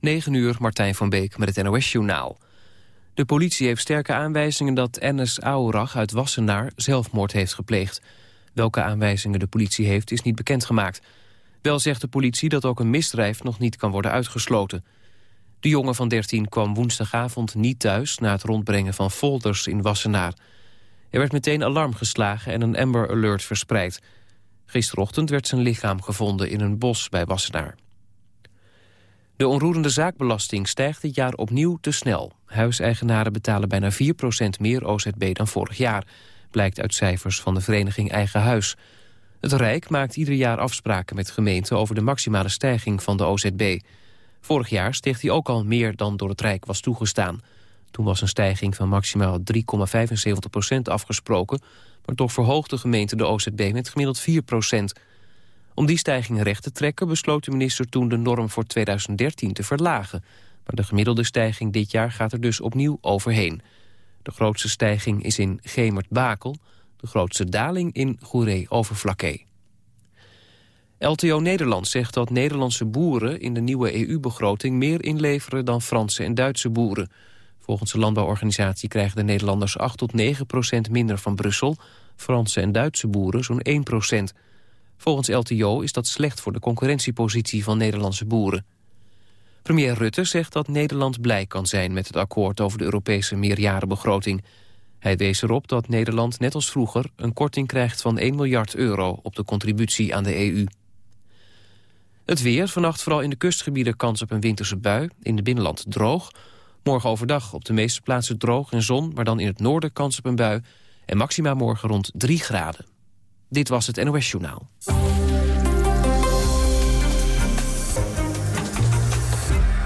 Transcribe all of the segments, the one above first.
9 uur, Martijn van Beek met het NOS-journaal. De politie heeft sterke aanwijzingen dat Enes Aurach uit Wassenaar zelfmoord heeft gepleegd. Welke aanwijzingen de politie heeft is niet bekendgemaakt. Wel zegt de politie dat ook een misdrijf nog niet kan worden uitgesloten. De jongen van 13 kwam woensdagavond niet thuis... na het rondbrengen van folders in Wassenaar. Er werd meteen alarm geslagen en een Amber Alert verspreid. Gisterochtend werd zijn lichaam gevonden in een bos bij Wassenaar. De onroerende zaakbelasting stijgt dit jaar opnieuw te snel. Huiseigenaren betalen bijna 4% meer OZB dan vorig jaar... blijkt uit cijfers van de vereniging Eigen Huis. Het Rijk maakt ieder jaar afspraken met gemeenten... over de maximale stijging van de OZB. Vorig jaar steeg die ook al meer dan door het Rijk was toegestaan. Toen was een stijging van maximaal 3,75% afgesproken... maar toch verhoogde de gemeente de OZB met gemiddeld 4 om die stijging recht te trekken besloot de minister toen de norm voor 2013 te verlagen. Maar de gemiddelde stijging dit jaar gaat er dus opnieuw overheen. De grootste stijging is in Gemert-Bakel, de grootste daling in Goeree-Overflakkee. LTO Nederland zegt dat Nederlandse boeren in de nieuwe EU-begroting meer inleveren dan Franse en Duitse boeren. Volgens de landbouworganisatie krijgen de Nederlanders 8 tot 9 procent minder van Brussel, Franse en Duitse boeren zo'n 1 procent. Volgens LTO is dat slecht voor de concurrentiepositie van Nederlandse boeren. Premier Rutte zegt dat Nederland blij kan zijn met het akkoord over de Europese meerjarenbegroting. Hij wees erop dat Nederland net als vroeger een korting krijgt van 1 miljard euro op de contributie aan de EU. Het weer, vannacht vooral in de kustgebieden kans op een winterse bui, in de binnenland droog. Morgen overdag op de meeste plaatsen droog en zon, maar dan in het noorden kans op een bui. En maxima morgen rond 3 graden. Dit was het NOS Journaal.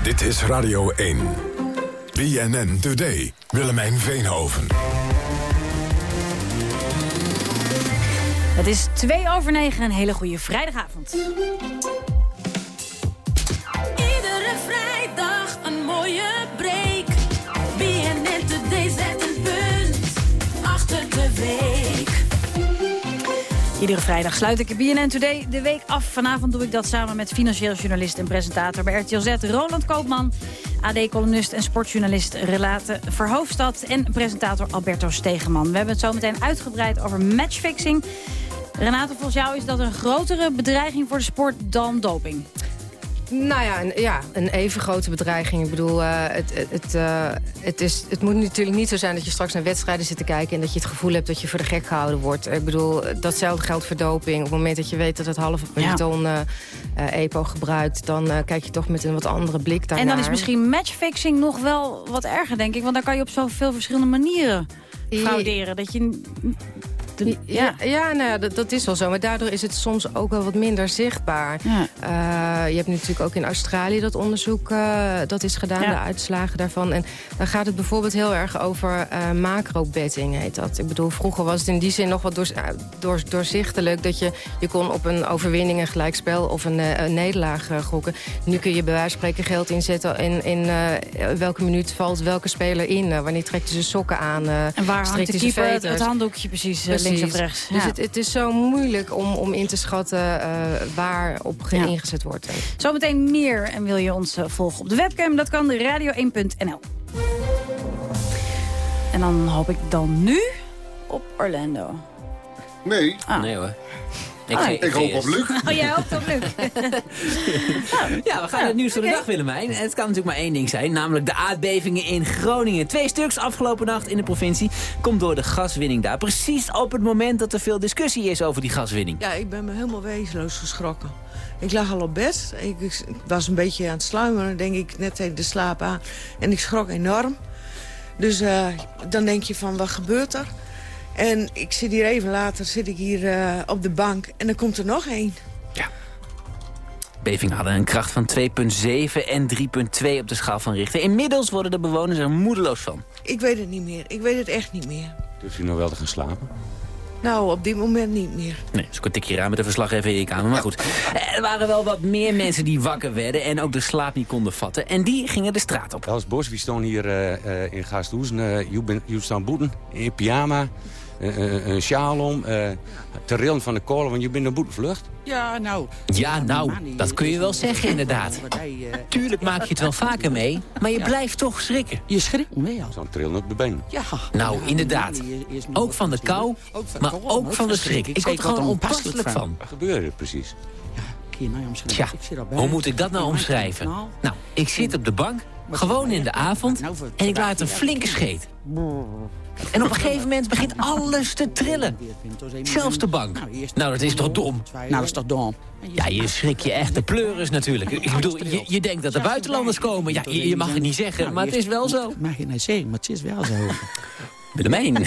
Dit is Radio 1. BNN Today. Willemijn Veenhoven. Het is twee over negen. Een hele goede vrijdagavond. Iedere vrijdag een mooie break. BNN Today zet een punt achter de week. Iedere vrijdag sluit ik BNN Today de week af. Vanavond doe ik dat samen met financieel journalist en presentator bij RTL Z, Roland Koopman. AD-columnist en sportjournalist Relate Verhoofdstad en presentator Alberto Stegeman. We hebben het zo meteen uitgebreid over matchfixing. Renate, volgens jou is dat een grotere bedreiging voor de sport dan doping? Nou ja, een, ja, een even grote bedreiging. Ik bedoel, uh, het, het, uh, het, is, het moet natuurlijk niet zo zijn dat je straks naar wedstrijden zit te kijken... en dat je het gevoel hebt dat je voor de gek gehouden wordt. Ik bedoel, datzelfde geldt voor doping. Op het moment dat je weet dat het halve peloton ja. uh, EPO gebruikt... dan kijk je toch met een wat andere blik daarnaar. En dan is misschien matchfixing nog wel wat erger, denk ik. Want dan kan je op zoveel verschillende manieren frauderen. Dat je de, ja, ja nou, dat, dat, is wel zo. Maar daardoor is het soms ook wel wat minder zichtbaar. Ja. Uh, je hebt natuurlijk ook in Australië dat onderzoek uh, dat is gedaan, ja. de uitslagen daarvan. En dan gaat het bijvoorbeeld heel erg over uh, macro-betting, heet dat. Ik bedoel, vroeger was het in die zin nog wat door, door, doorzichtelijk... dat je, je kon op een overwinning, een gelijkspel of een, een nederlaag gokken. Nu kun je bij wijze van spreken geld inzetten in, in welke minuut valt welke speler in. wanneer trekt hij zijn sokken aan, En waar hangt de keeper het, het handdoekje precies, precies links of rechts. Dus het, het, is zo moeilijk om, om in te schatten uh, waar op ja. ingezet wordt. Zometeen meer en wil je ons uh, volgen op de webcam? Dat kan radio1.nl. En dan hoop ik dan nu op Orlando. Nee. Ah. Nee hoor. Ik, ah, ik hoop op Luc. Oh, jij hoopt op Luc. nou, ja, we gaan ja, het nieuws voor okay. de dag, Willemijn. En het kan natuurlijk maar één ding zijn, namelijk de aardbevingen in Groningen. Twee stuks afgelopen nacht in de provincie. Komt door de gaswinning daar. Precies op het moment dat er veel discussie is over die gaswinning. Ja, ik ben me helemaal wezenloos geschrokken. Ik lag al op bed. Ik, ik was een beetje aan het sluimeren, denk ik, net tegen de slaap aan. En ik schrok enorm. Dus uh, dan denk je van, wat gebeurt er? En ik zit hier even later, zit ik hier uh, op de bank en dan komt er nog één. Ja. Bevingen hadden een kracht van 2,7 en 3,2 op de schaal van Richter. Inmiddels worden de bewoners er moedeloos van. Ik weet het niet meer. Ik weet het echt niet meer. Durf je nog wel te gaan slapen? Nou, op dit moment niet meer. Nee, dus ik een tikje raam met de verslaggever in je kamer. Maar goed, er waren wel wat meer mensen die wakker werden... en ook de slaap niet konden vatten. En die gingen de straat op. Els Bos, we staan hier uh, uh, in Gasthoezen. Uh, staan boeten in pyjama. Een sjaal om, te rillen van de kolen, want je bent een boetvlucht. Ja, nou... Ja, nou, dat kun je wel zeggen inderdaad. Tuurlijk maak je het wel vaker mee, maar je blijft toch schrikken. Je schrikt mee al. Zo'n trillen op de been. Ja. Nou, inderdaad. Ook van de kou, maar ook van de schrik. Ik word er gewoon onpasselijk van. Wat gebeurde er precies? Tja, hoe moet ik dat nou omschrijven? Nou, ik zit op de bank, gewoon in de avond, en ik laat een flinke scheet. En op een gegeven moment begint alles te trillen. Zelfs de bank. Nou, dat is toch dom? Nou, dat is toch dom? Ja, je schrik je echt de pleuris natuurlijk. Ik bedoel, je, je denkt dat er buitenlanders komen. Ja, je, je mag het niet zeggen, maar het is wel zo. Mag je niet zeggen, maar het is wel zo. Willemijn.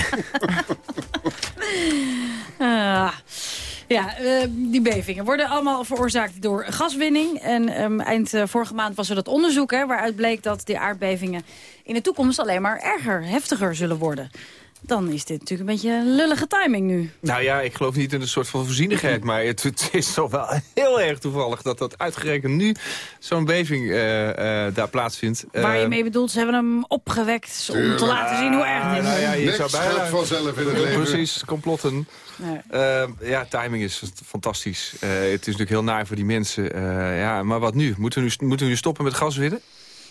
Ja, uh, die bevingen worden allemaal veroorzaakt door gaswinning. En um, eind uh, vorige maand was er dat onderzoek hè, waaruit bleek dat de aardbevingen in de toekomst alleen maar erger, heftiger zullen worden dan is dit natuurlijk een beetje een lullige timing nu. Nou ja, ik geloof niet in een soort van voorzienigheid... maar het, het is toch wel heel erg toevallig dat dat uitgerekend nu zo'n beving uh, uh, daar plaatsvindt. Waar je mee bedoelt, ze hebben hem opgewekt om te laten zien hoe erg het is. Nou ja, je zou bijna... vanzelf in het leven. Precies, complotten. Nee. Uh, ja, timing is fantastisch. het is natuurlijk heel naar voor die mensen. ja, maar wat nu? Moeten we nu, moeten we nu stoppen met gas winnen?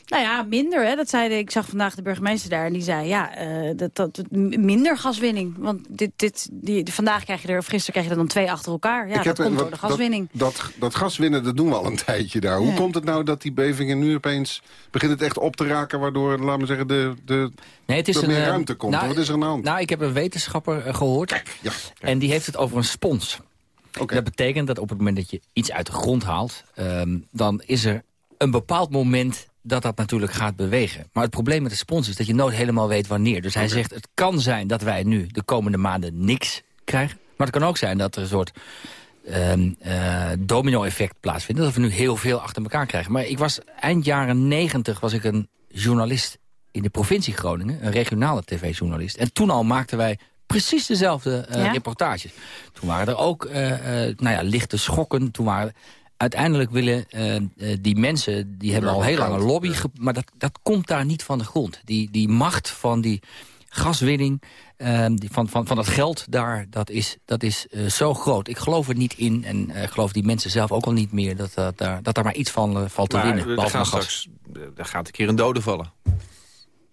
Nou ja, minder. Hè. Dat zeiden, ik zag vandaag de burgemeester daar en die zei... ja, uh, dat, dat, minder gaswinning. Want dit, dit, die, vandaag krijg je er, of gisteren krijg je er dan twee achter elkaar. Ja, ik dat komt door de gaswinning. Dat, dat, dat, gaswinnen, dat doen we al een tijdje daar. Hoe komt het nou dat die bevingen nu opeens... begint het echt op te raken, waardoor, laten we zeggen, de, de, nee, het is er meer een, ruimte komt? Nou, Wat is er aan de hand? Nou, ik heb een wetenschapper uh, gehoord. Kijk, ja, kijk. En die heeft het over een spons. Okay. Dat betekent dat op het moment dat je iets uit de grond haalt... Um, dan is er een bepaald moment dat dat natuurlijk gaat bewegen. Maar het probleem met de spons is dat je nooit helemaal weet wanneer. Dus hij okay. zegt, het kan zijn dat wij nu de komende maanden niks krijgen. Maar het kan ook zijn dat er een soort um, uh, domino-effect plaatsvindt. Dat we nu heel veel achter elkaar krijgen. Maar ik was eind jaren negentig was ik een journalist in de provincie Groningen. Een regionale tv-journalist. En toen al maakten wij precies dezelfde uh, ja? reportages. Toen waren er ook uh, nou ja, lichte schokken. Toen waren uiteindelijk willen uh, uh, die mensen, die hebben al heel lang een lobby... maar dat, dat komt daar niet van de grond. Die, die macht van die gaswinning, uh, die, van, van, van dat geld daar, dat is, dat is zo groot. Ik geloof er niet in en ik geloof die mensen zelf ook al niet meer... dat, dat, daar, dat daar maar iets van valt te maar, winnen. Er, gaat straks, er gaat een keer een dode vallen.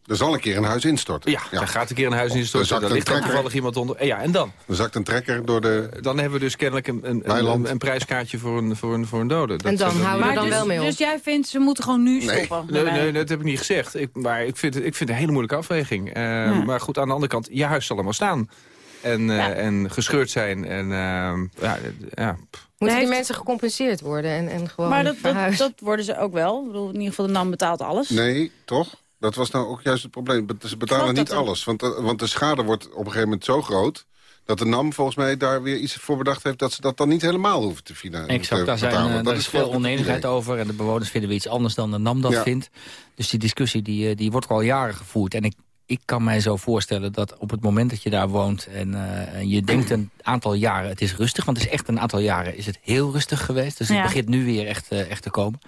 Er zal een keer een huis instorten. Ja, ja. er gaat een keer een huis instorten. Daar ligt dan toevallig iemand onder. Ja, en dan? Er zakt een trekker door de... Dan hebben we dus kennelijk een, een, een, een prijskaartje voor een, voor een, voor een dode. Dat en dan houden we dan dus, wel mee op. Dus jij vindt, ze moeten gewoon nu nee. stoppen? Nee, nee, nee, dat heb ik niet gezegd. Ik, maar ik vind, het, ik vind het een hele moeilijke afweging. Uh, ja. Maar goed, aan de andere kant, je huis zal allemaal staan. En, uh, ja. en gescheurd zijn. En, uh, ja, ja. Moeten die mensen gecompenseerd worden en, en gewoon Maar dat, dat, dat, worden ze ook wel. Ik bedoel, in ieder geval de NAM betaalt alles. Nee, toch? Dat was nou ook juist het probleem. Ze betalen niet alles. Want, want de schade wordt op een gegeven moment zo groot... dat de NAM volgens mij daar weer iets voor bedacht heeft... dat ze dat dan niet helemaal hoeven te financieren. Exact, daar, zijn, uh, daar is veel oneenigheid over. En de bewoners vinden we iets anders dan de NAM dat ja. vindt. Dus die discussie die, die wordt al jaren gevoerd. En ik, ik kan mij zo voorstellen dat op het moment dat je daar woont... en, uh, en je denkt een aantal jaren, het is rustig... want het is echt een aantal jaren is het heel rustig geweest. Dus het ja. begint nu weer echt, uh, echt te komen.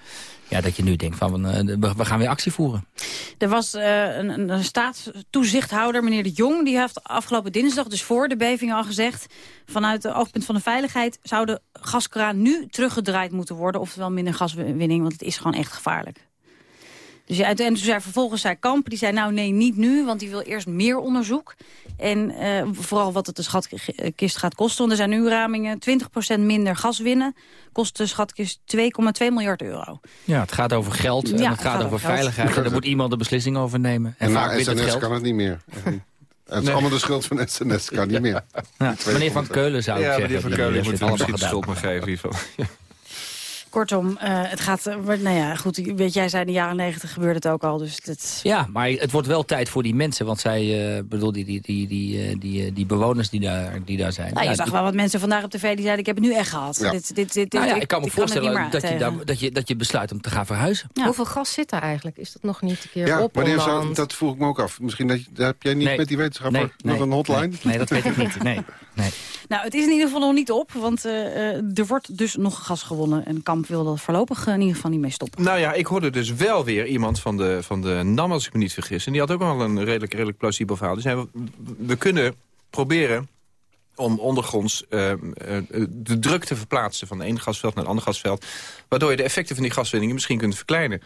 Ja, dat je nu denkt van uh, we gaan weer actie voeren. Er was een, een staatstoezichthouder, meneer De Jong... die heeft afgelopen dinsdag, dus voor de beving al gezegd... vanuit het oogpunt van de veiligheid... zou de gaskraan nu teruggedraaid moeten worden... oftewel minder gaswinning, want het is gewoon echt gevaarlijk. Dus ja, en toen zei vervolgens zei Kamp, die zei nou nee, niet nu, want die wil eerst meer onderzoek. En uh, vooral wat het de schatkist gaat kosten. Want er zijn nu ramingen 20% minder gas winnen. Kost de schatkist 2,2 miljard euro. Ja, het gaat over geld en ja, het, het gaat, gaat over veiligheid. En daar moet iemand de beslissing over nemen. En, vaak SNS het kan het niet meer. Het is nee. allemaal de schuld van SNS, kan niet meer. Ja, meneer Van Keulen zou ik ja, zeggen. meneer Van Keulen moet misschien de schuld maar geven hiervan. Kortom, uh, het gaat... Uh, nou ja, goed, weet jij, zei in de jaren negentig gebeurde het ook al. Dus dat... Ja, maar het wordt wel tijd voor die mensen. Want zij, uh, bedoel, die, die, die, die, die, die bewoners die daar, die daar zijn. Nou, je ja, zag die... wel wat mensen vandaag op tv die zeiden... ik heb het nu echt gehad. Ja. Dit, dit, dit, nou ja, ik, ik kan me voorstellen kan dat, je daar, dat, je, dat je besluit om te gaan verhuizen. Ja. Hoeveel gas zit er eigenlijk? Is dat nog niet een keer ja, op? Wanneer zou, dat vroeg ik me ook af. Misschien dat, heb jij niet nee. met die wetenschapper nee, nog een hotline? Nee, nee, dat weet ik niet. Nee, nee. Nou, het is in ieder geval nog niet op, want uh, er wordt dus nog gas gewonnen. En Kamp wil dat voorlopig in ieder geval niet mee stoppen. Nou ja, ik hoorde dus wel weer iemand van de, van de NAM, als ik me niet vergis. En die had ook wel een redelijk, redelijk plausibel verhaal. Zei, we, we kunnen proberen om ondergronds uh, uh, de druk te verplaatsen... van ene gasveld naar het andere gasveld... waardoor je de effecten van die gaswinningen misschien kunt verkleinen.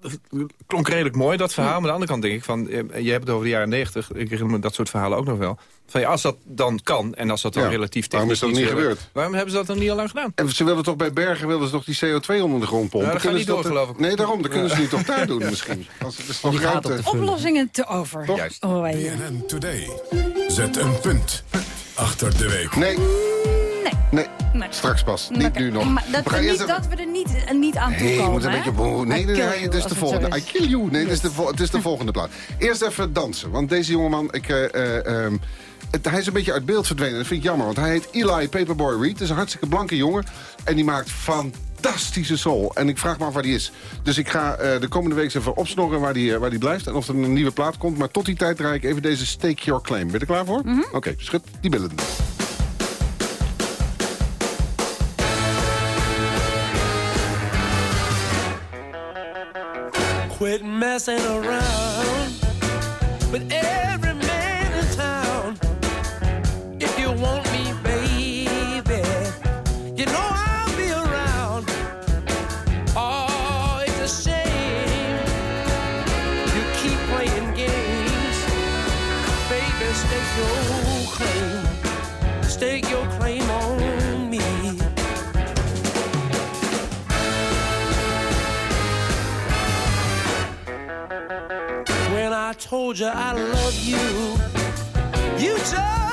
Dat klonk redelijk mooi, dat verhaal. Maar aan de andere kant denk ik van... je hebt het over de jaren negentig, ik herinner me dat soort verhalen ook nog wel. Van, ja, als dat dan kan en als dat dan Ja, relatief technisch... waarom is dat niet willen- gebeurd? Waarom hebben ze dat dan niet al lang gedaan? En ze wilden toch bij Bergen wilden ze toch die CO2 onder de grond pompen? Ja, dat gaat niet door, geloof ik. Nee, daarom. Dat kunnen ze niet toch daar doen misschien. Als het is nog Die gaat ruimte. op de vulling. Oplossingen te over. Toch? Juist. Oh, eh, BNN Today. Zet een punt achter de week. Nee, nee. nee. Nee. Straks pas. Niet nu nog. Maar dat, We niet, even- dat we er niet, eh, niet aan toe Nee, je komen. moet een beetje... boe- Nee, nee, nee, het is de volgende. I kill you. Nee, het is de, het is de volgende plaat. Eerst even dansen. Want deze jongeman... Ik, eh, eh, ehm, het- hij is een beetje uit beeld verdwenen. Dat vind ik jammer. Want hij heet Eli Paperboy Reed. Het is een hartstikke blanke jongen. En die maakt fantastische soul. En ik vraag me af waar die is. Dus ik ga de komende week even opsnorren waar die, waar die blijft. En of er een nieuwe plaat komt. Maar tot die tijd draai ik even deze Stake Your Claim. Ben je er klaar voor? Oké, schud die billen. Quit messing around with told you I love you, you just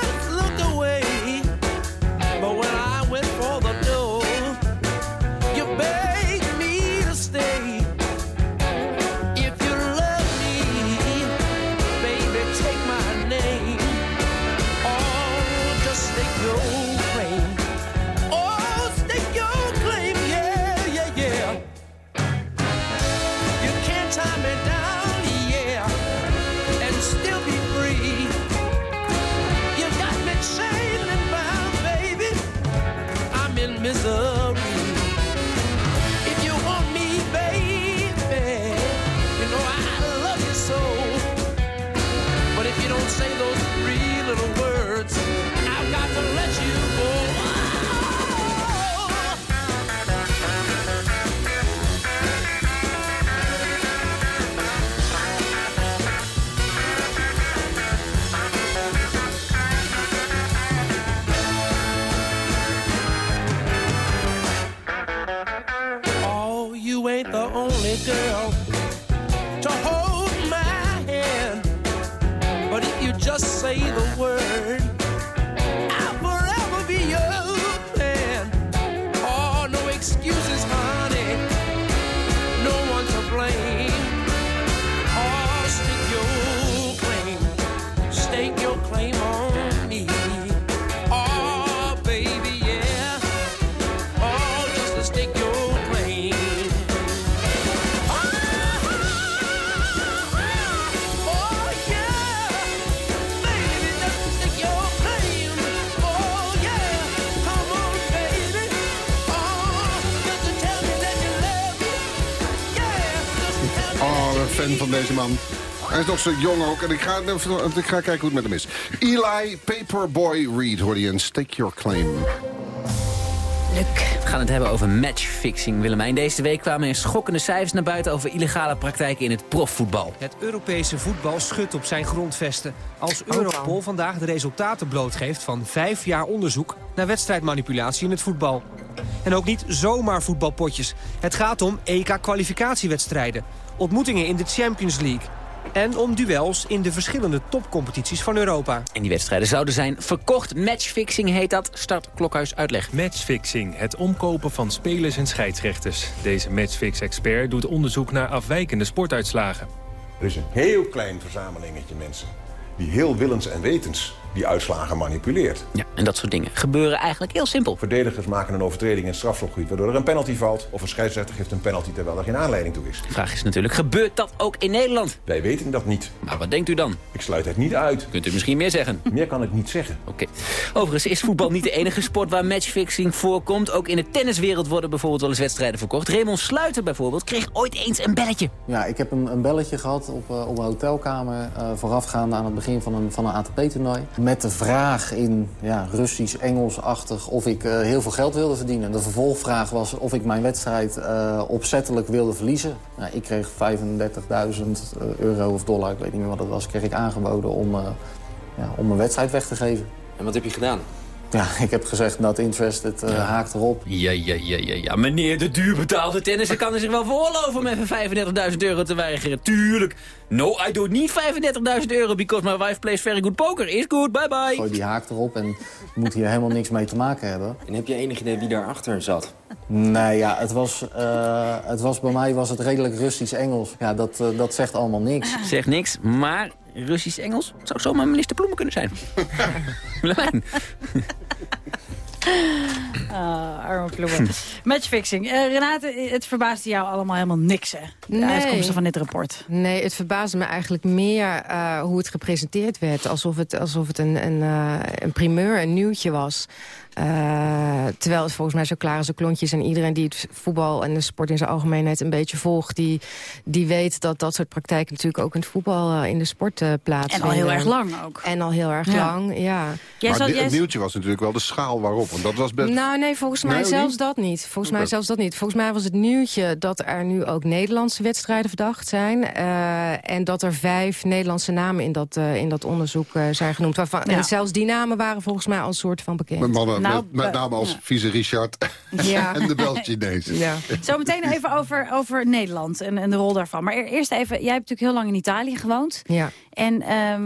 girl to hold my hand. But if you just say the word, deze man. Hij is nog zo jong ook. En ik ga, ik ga kijken hoe het met hem is. Eli Paperboy Reed, hoorde je een Stake Your Claim. We gaan het hebben over matchfixing, Willemijn. Deze week kwamen er schokkende cijfers naar buiten... over illegale praktijken in het profvoetbal. Het Europese voetbal schudt op zijn grondvesten. Als Europol vandaag de resultaten blootgeeft van vijf jaar onderzoek... naar wedstrijdmanipulatie in het voetbal. En ook niet zomaar voetbalpotjes. Het gaat om EK-kwalificatiewedstrijden. Ontmoetingen in de Champions League. En om duels in de verschillende topcompetities van Europa. En die wedstrijden zouden zijn verkocht. Matchfixing heet dat. Start Klokhuis uitleg. Matchfixing, het omkopen van spelers en scheidsrechters. Deze matchfix-expert doet onderzoek naar afwijkende sportuitslagen. Er is een heel klein verzamelingetje mensen die heel willens en wetens die uitslagen manipuleert. Ja, en dat soort dingen gebeuren eigenlijk heel simpel. Verdedigers maken een overtreding in het strafschopgebied waardoor er een penalty valt... of een scheidsrechter geeft een penalty terwijl er geen aanleiding toe is. De vraag is natuurlijk, gebeurt dat ook in Nederland? Wij weten dat niet. Maar wat denkt u dan? Ik sluit het niet uit. Kunt u misschien meer zeggen? Meer kan ik niet zeggen. Oké. Overigens is voetbal niet de enige sport waar matchfixing voorkomt. Ook in de tenniswereld worden bijvoorbeeld wel eens wedstrijden verkocht. Raymond Sluiter bijvoorbeeld kreeg ooit eens een belletje. Ja, ik heb een, een belletje gehad op, eh, op een hotelkamer... eh, voorafgaande aan het begin van een, van een ATP-toernooi. Met de vraag in ja, Russisch, Engels-achtig... of ik eh, heel veel geld wilde verdienen. De vervolgvraag was of ik mijn wedstrijd eh, opzettelijk wilde verliezen. Nou, ik kreeg 35.000 euro of dollar, ik weet niet meer wat het was... kreeg ik aangeboden om, eh, ja, om mijn wedstrijd weg te geven. En wat heb je gedaan? Ja, ik heb gezegd, not interested, uh, haakt erop. Ja, ja, ja, ja, ja. Meneer de duurbetaalde tennisser kan er zich wel veroorloven om even 35.000 euro te weigeren. Tuurlijk. No, I don't need 35.000 euro because my wife plays very good poker. Is good, bye bye. Gooi die haak erop en moet hier helemaal niks mee te maken hebben. En heb je enig idee wie daarachter zat? Nee, ja, het was, uh, het was bij mij was het redelijk Russisch-Engels. Ja, dat, uh, dat zegt allemaal niks. Zegt niks, maar Russisch-Engels zou zomaar minister Ploemen kunnen zijn. Willemijn. Ah, arme ploegen. Matchfixing. Uh, Renate, het verbaasde jou allemaal helemaal niks, hè? De Nee. uitkomsten van dit rapport. Nee, het verbaasde me eigenlijk meer uh, hoe het gepresenteerd werd. Alsof het, alsof het een, een, uh, een primeur, een nieuwtje was. Uh, terwijl het volgens mij zo klaar is, klontjes. En iedereen die het voetbal en de sport in zijn algemeenheid een beetje volgt... die, die weet dat dat soort praktijken natuurlijk ook in het voetbal, uh, in de sport uh, plaatsvinden. En al heel erg lang ook. En al heel erg Ja. lang, ja. Jij maar het nieuwtje was natuurlijk wel de schaal waarop. Want dat was best... Nou, nee, volgens mij Nee, zelfs niet? dat niet. Volgens mij zelfs dat niet. Volgens mij was het nieuwtje dat er nu ook Nederlandse wedstrijden verdacht zijn. eh, en dat er vijf Nederlandse namen in dat, eh, in dat onderzoek eh, zijn genoemd. Waarvan, Ja. En zelfs die namen waren volgens mij al een soort van bekend. Nou, met, met name als ja. vieze Richard Ja. en de Belg-Chinees. Ja. Zometeen even over, over Nederland en, en de rol daarvan. Maar e- eerst even, jij hebt natuurlijk heel lang in Italië gewoond. Ja. En ehm,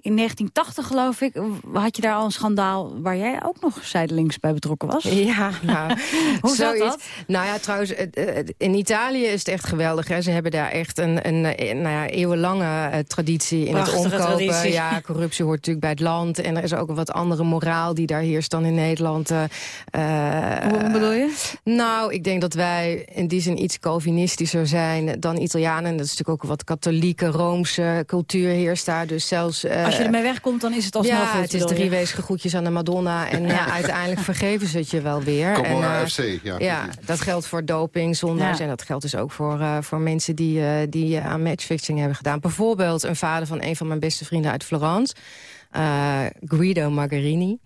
in 1980 geloof ik, had je daar al een schandaal... waar jij ook nog zijdelings bij betrokken was. Ja, nou, Hoe zat dat? Nou ja, trouwens, in Italië is het echt geweldig. Hè. Ze hebben daar echt een, een, nou ja, eeuwenlange eh, traditie in Prachtige het omkopen. traditie. Ja, corruptie hoort natuurlijk bij het land. En er is ook een wat andere moraal die daar heerst dan in Nederland. Eh, eh, Hoe bedoel je? Nou, ik denk dat wij in die zin iets Calvinistischer zijn dan Italianen. En dat is natuurlijk ook wat katholieke, Roomse cultuur heerst daar. Dus zelfs... eh, Als je ermee wegkomt, dan is het alsnog ja, goed, het is drie wezen groetjes aan de Madonna. En ja, uiteindelijk vergeven ze het je wel weer. Kom en, eh, FC, ja. ja, dat geldt voor doping, zondags. Ja. En dat geldt dus ook voor, eh, voor mensen die, eh, die aan matchfixing hebben gedaan. Bijvoorbeeld een vader van een van mijn beste vrienden uit Florence. Eh, Guido Margarini.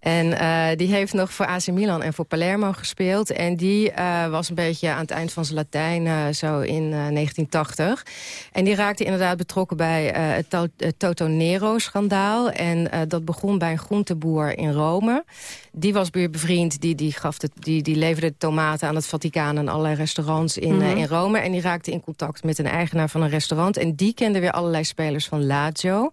En eh, die heeft nog voor AC Milan en voor Palermo gespeeld. En die eh, was een beetje aan het eind van zijn Latijn, zo in eh, 1980. En die raakte inderdaad betrokken bij het, To- het Toto Nero-schandaal. En dat begon bij een groenteboer in Rome. Die was weer bevriend, die, die, gaf het, die, die leverde tomaten aan het Vaticaan... en allerlei restaurants in, Mhm. in Rome. En die raakte in contact met een eigenaar van een restaurant. En die kende weer allerlei spelers van Lazio.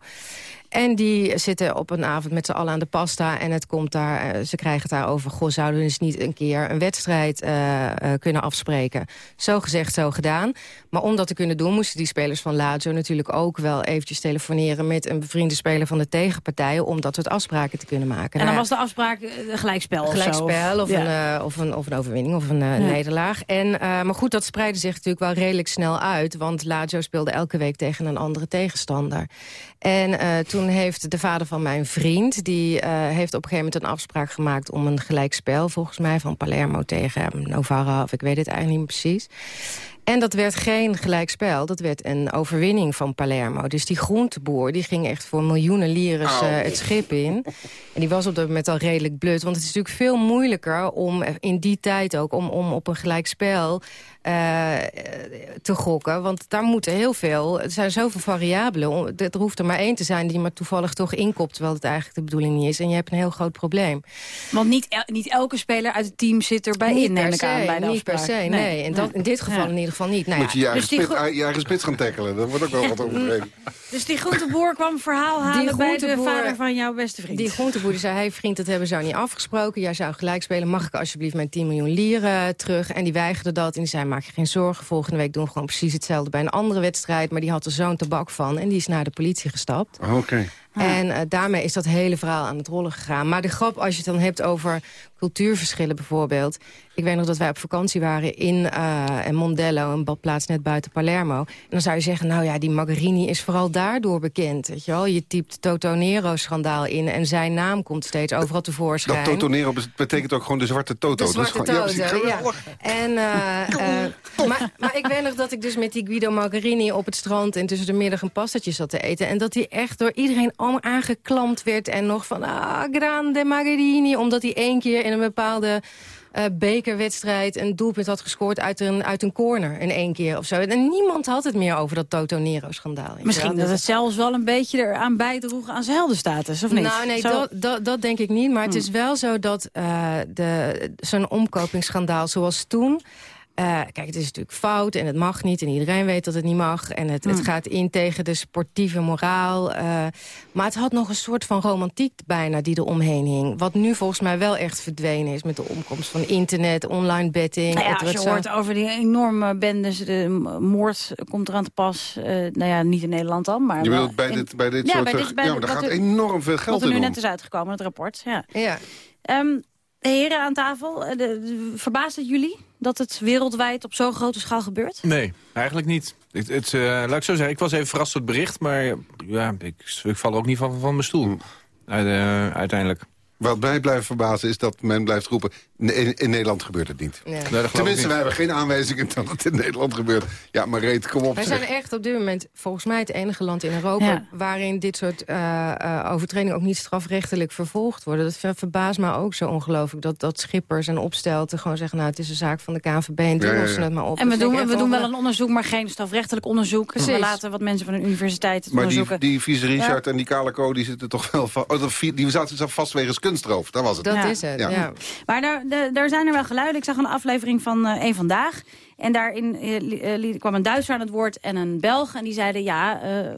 En die zitten op een avond met z'n allen aan de pasta. En het komt daar, eh, ze krijgen het daarover. Goh, zouden we eens niet een keer een wedstrijd eh, eh, kunnen afspreken? Zo gezegd, zo gedaan. Maar om dat te kunnen doen, moesten die spelers van Lazio natuurlijk ook wel eventjes telefoneren met een bevriende speler van de tegenpartij. Om dat soort afspraken te kunnen maken. En dan Nou was de afspraak eh, gelijkspel of zo, Gelijkspel of, ja. een, eh, of, een, of een overwinning of een Ja. nederlaag. En, maar goed, dat spreidde zich natuurlijk wel redelijk snel uit. Want Lazio speelde elke week tegen een andere tegenstander. En eh, toen heeft de vader van mijn vriend... die eh, heeft op een gegeven moment een afspraak gemaakt... om een gelijkspel, volgens mij, van Palermo tegen Novara... of ik weet het eigenlijk niet precies. En dat werd geen gelijkspel, dat werd een overwinning van Palermo. Dus die groenteboer die ging echt voor miljoenen lieren eh, het schip in. En die was op dat moment al redelijk blut. Want het is natuurlijk veel moeilijker om eh, in die tijd ook... om, om op een gelijkspel te gokken. Want daar moeten heel veel... Er zijn zoveel variabelen. Er hoeft er maar één te zijn die maar toevallig toch inkopt... terwijl het eigenlijk de bedoeling niet is. En je hebt een heel groot probleem. Want niet, el- niet elke speler uit het team zit erbij Niet in, neem per ik aan, se, bij de niet per se, nee. In, dat, in dit geval Ja. in ieder geval niet. Nou Moet je je eigen, Dus spit, je eigen spits gaan tackelen. Dat wordt ook wel wat overdreven. Dus die groenteboer kwam verhaal halen bij de vader van jouw beste vriend. Die groenteboer zei, hey vriend, dat hebben we zo niet afgesproken. Jij zou gelijk spelen. Mag ik alsjeblieft mijn 10 miljoen lieren terug? En die weigerde dat. En die zei, maak je geen zorgen. Volgende week doen we gewoon precies hetzelfde bij een andere wedstrijd. Maar die had er zo'n tabak van. En die is naar de politie gestapt. Oké. En eh, daarmee is dat hele verhaal aan het rollen gegaan. Maar de grap, als je het dan hebt over cultuurverschillen bijvoorbeeld. Ik weet nog dat wij op vakantie waren in, eh, in Mondello, een badplaats net buiten Palermo. En dan zou je zeggen, nou ja, die Margarini is vooral daardoor bekend. Weet je, wel? je typt Toto Nero-schandaal in en zijn naam komt steeds overal tevoorschijn. Dat Toto Nero betekent ook gewoon de zwarte Toto. De Dat is zwarte gewoon- toto, ja. En, eh, eh, maar, maar ik weet nog dat ik dus met die Guido Margarini op het strand... en tussen de middag een pastatje zat te eten... en dat die echt door iedereen enorm aangeklampt werd. En nog van, ah, grande Magarini. Omdat hij één keer in een bepaalde eh, bekerwedstrijd... een doelpunt had gescoord uit een, uit een corner in één keer of zo. En niemand had het meer over dat Toto Nero-schandaal. Misschien dat het zelfs wel een beetje eraan bijdroeg aan zijn heldenstatus, of niet? Nou, nee, Zo- dat, dat, dat denk ik niet. Maar het Hmm. is wel zo dat de zo'n omkopingsschandaal zoals toen... eh, kijk, het is natuurlijk fout en het mag niet. En iedereen weet dat het niet mag. En het, het Hmm. gaat in tegen de sportieve moraal. eh, maar het had nog een soort van romantiek bijna die er omheen hing. Wat nu volgens mij wel echt verdwenen is... met de opkomst van internet, online betting. Nou ja, het als je zo- hoort over die enorme bendes, de moord komt eraan te pas. eh, nou ja, niet in Nederland dan, maar Je bedoelt bij in- dit, bij dit Ja, soort... bij dit- bij ja, maar daar gaat enorm veel geld Wat er in nu om. net is uitgekomen, het rapport. Ja. Ja. Ehm, heren aan tafel, eh, de, de- verbaast het jullie dat het wereldwijd op zo'n grote schaal gebeurt? Nee, eigenlijk niet. Het, het, eh, laat ik zo zeggen, ik was even verrast door het bericht... maar ja, ik, ik val ook niet van, van mijn stoel. Uit- eh, uiteindelijk. Wat mij blijft verbazen is dat men blijft roepen... in, in Nederland gebeurt het niet. Tenminste, niet. wij hebben geen aanwijzingen dat het in Nederland gebeurt. Ja, maar Reet, kom op. Wij zeg. zijn echt op dit moment volgens mij het enige land in Europa... Ja. waarin dit soort eh, eh, overtredingen ook niet strafrechtelijk vervolgd worden. Dat ver- verbaast me ook zo ongelooflijk. Dat, dat schippers en opstelten gewoon zeggen... nou, het is een zaak van de KNVB en doen Ja, ja, ons ja. het maar op. En we doen, we doen wel een onderzoek, maar geen strafrechtelijk onderzoek. We laten wat mensen van een universiteit het Maar die, onderzoeken. die vieze Richard en die Kale Co, die zitten toch wel vast... Oh, die zaten zelf vast wegens kunstroof, dat was het. Dat Ja. is het, Ja. ja. Maar daar, de- daar zijn er wel geluiden. Ik zag een aflevering van eh Eén Vandaag. En daarin eh, eh, kwam een Duitser aan het woord en een Belg. En die zeiden, ja, eh,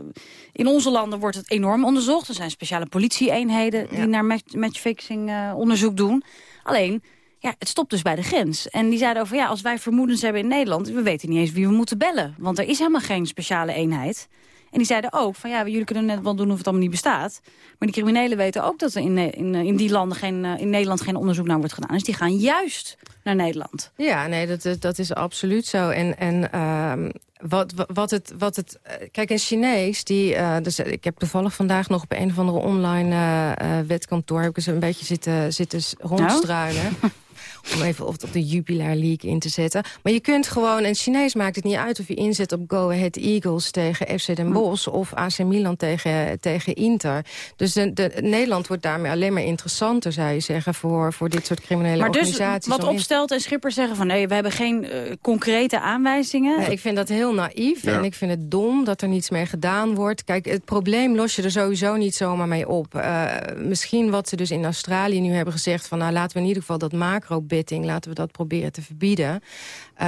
in onze landen wordt het enorm onderzocht. Er zijn speciale politie-eenheden die naar match- matchfixing eh, onderzoek doen. Alleen, ja, het stopt dus bij de grens. En die zeiden over, ja, als wij vermoedens hebben in Nederland... we weten niet eens wie we moeten bellen. Want er is helemaal geen speciale eenheid. En die zeiden ook van ja, jullie kunnen net wel doen of het allemaal niet bestaat. Maar die criminelen weten ook dat er in, in, in die landen geen, eh, in Nederland geen onderzoek naar wordt gedaan. Dus die gaan juist naar Nederland. Ja, nee, dat, dat- is absoluut zo. En, en ehm, wat, wat- het... Wat het eh, kijk, een Chinees, die, eh, dus, ik heb toevallig vandaag nog op een of andere online eh, eh, wetkantoor... heb ik eens een beetje zitten, zitten s- rondstruinen. Om even op, op de Jupiler League in te zetten. Maar je kunt gewoon, een Chinees maakt het niet uit of je inzet op Go Ahead Eagles tegen FC Den Bosch... of AC Milan tegen, tegen Inter. Dus de, de, Nederland wordt daarmee alleen maar interessanter, zou je zeggen... voor, voor dit soort criminele Maar dus organisaties. wat om in- opstelt en Schippers zeggen van nee, we hebben geen eh, concrete aanwijzingen. Ik vind dat heel naïef Ja. en ik vind het dom dat er niets mee gedaan wordt. Kijk, het probleem los je er sowieso niet zomaar mee op. Eh, misschien wat ze dus in Australië nu hebben gezegd... van nou laten we in ieder geval dat laten we dat proberen te verbieden. Eh,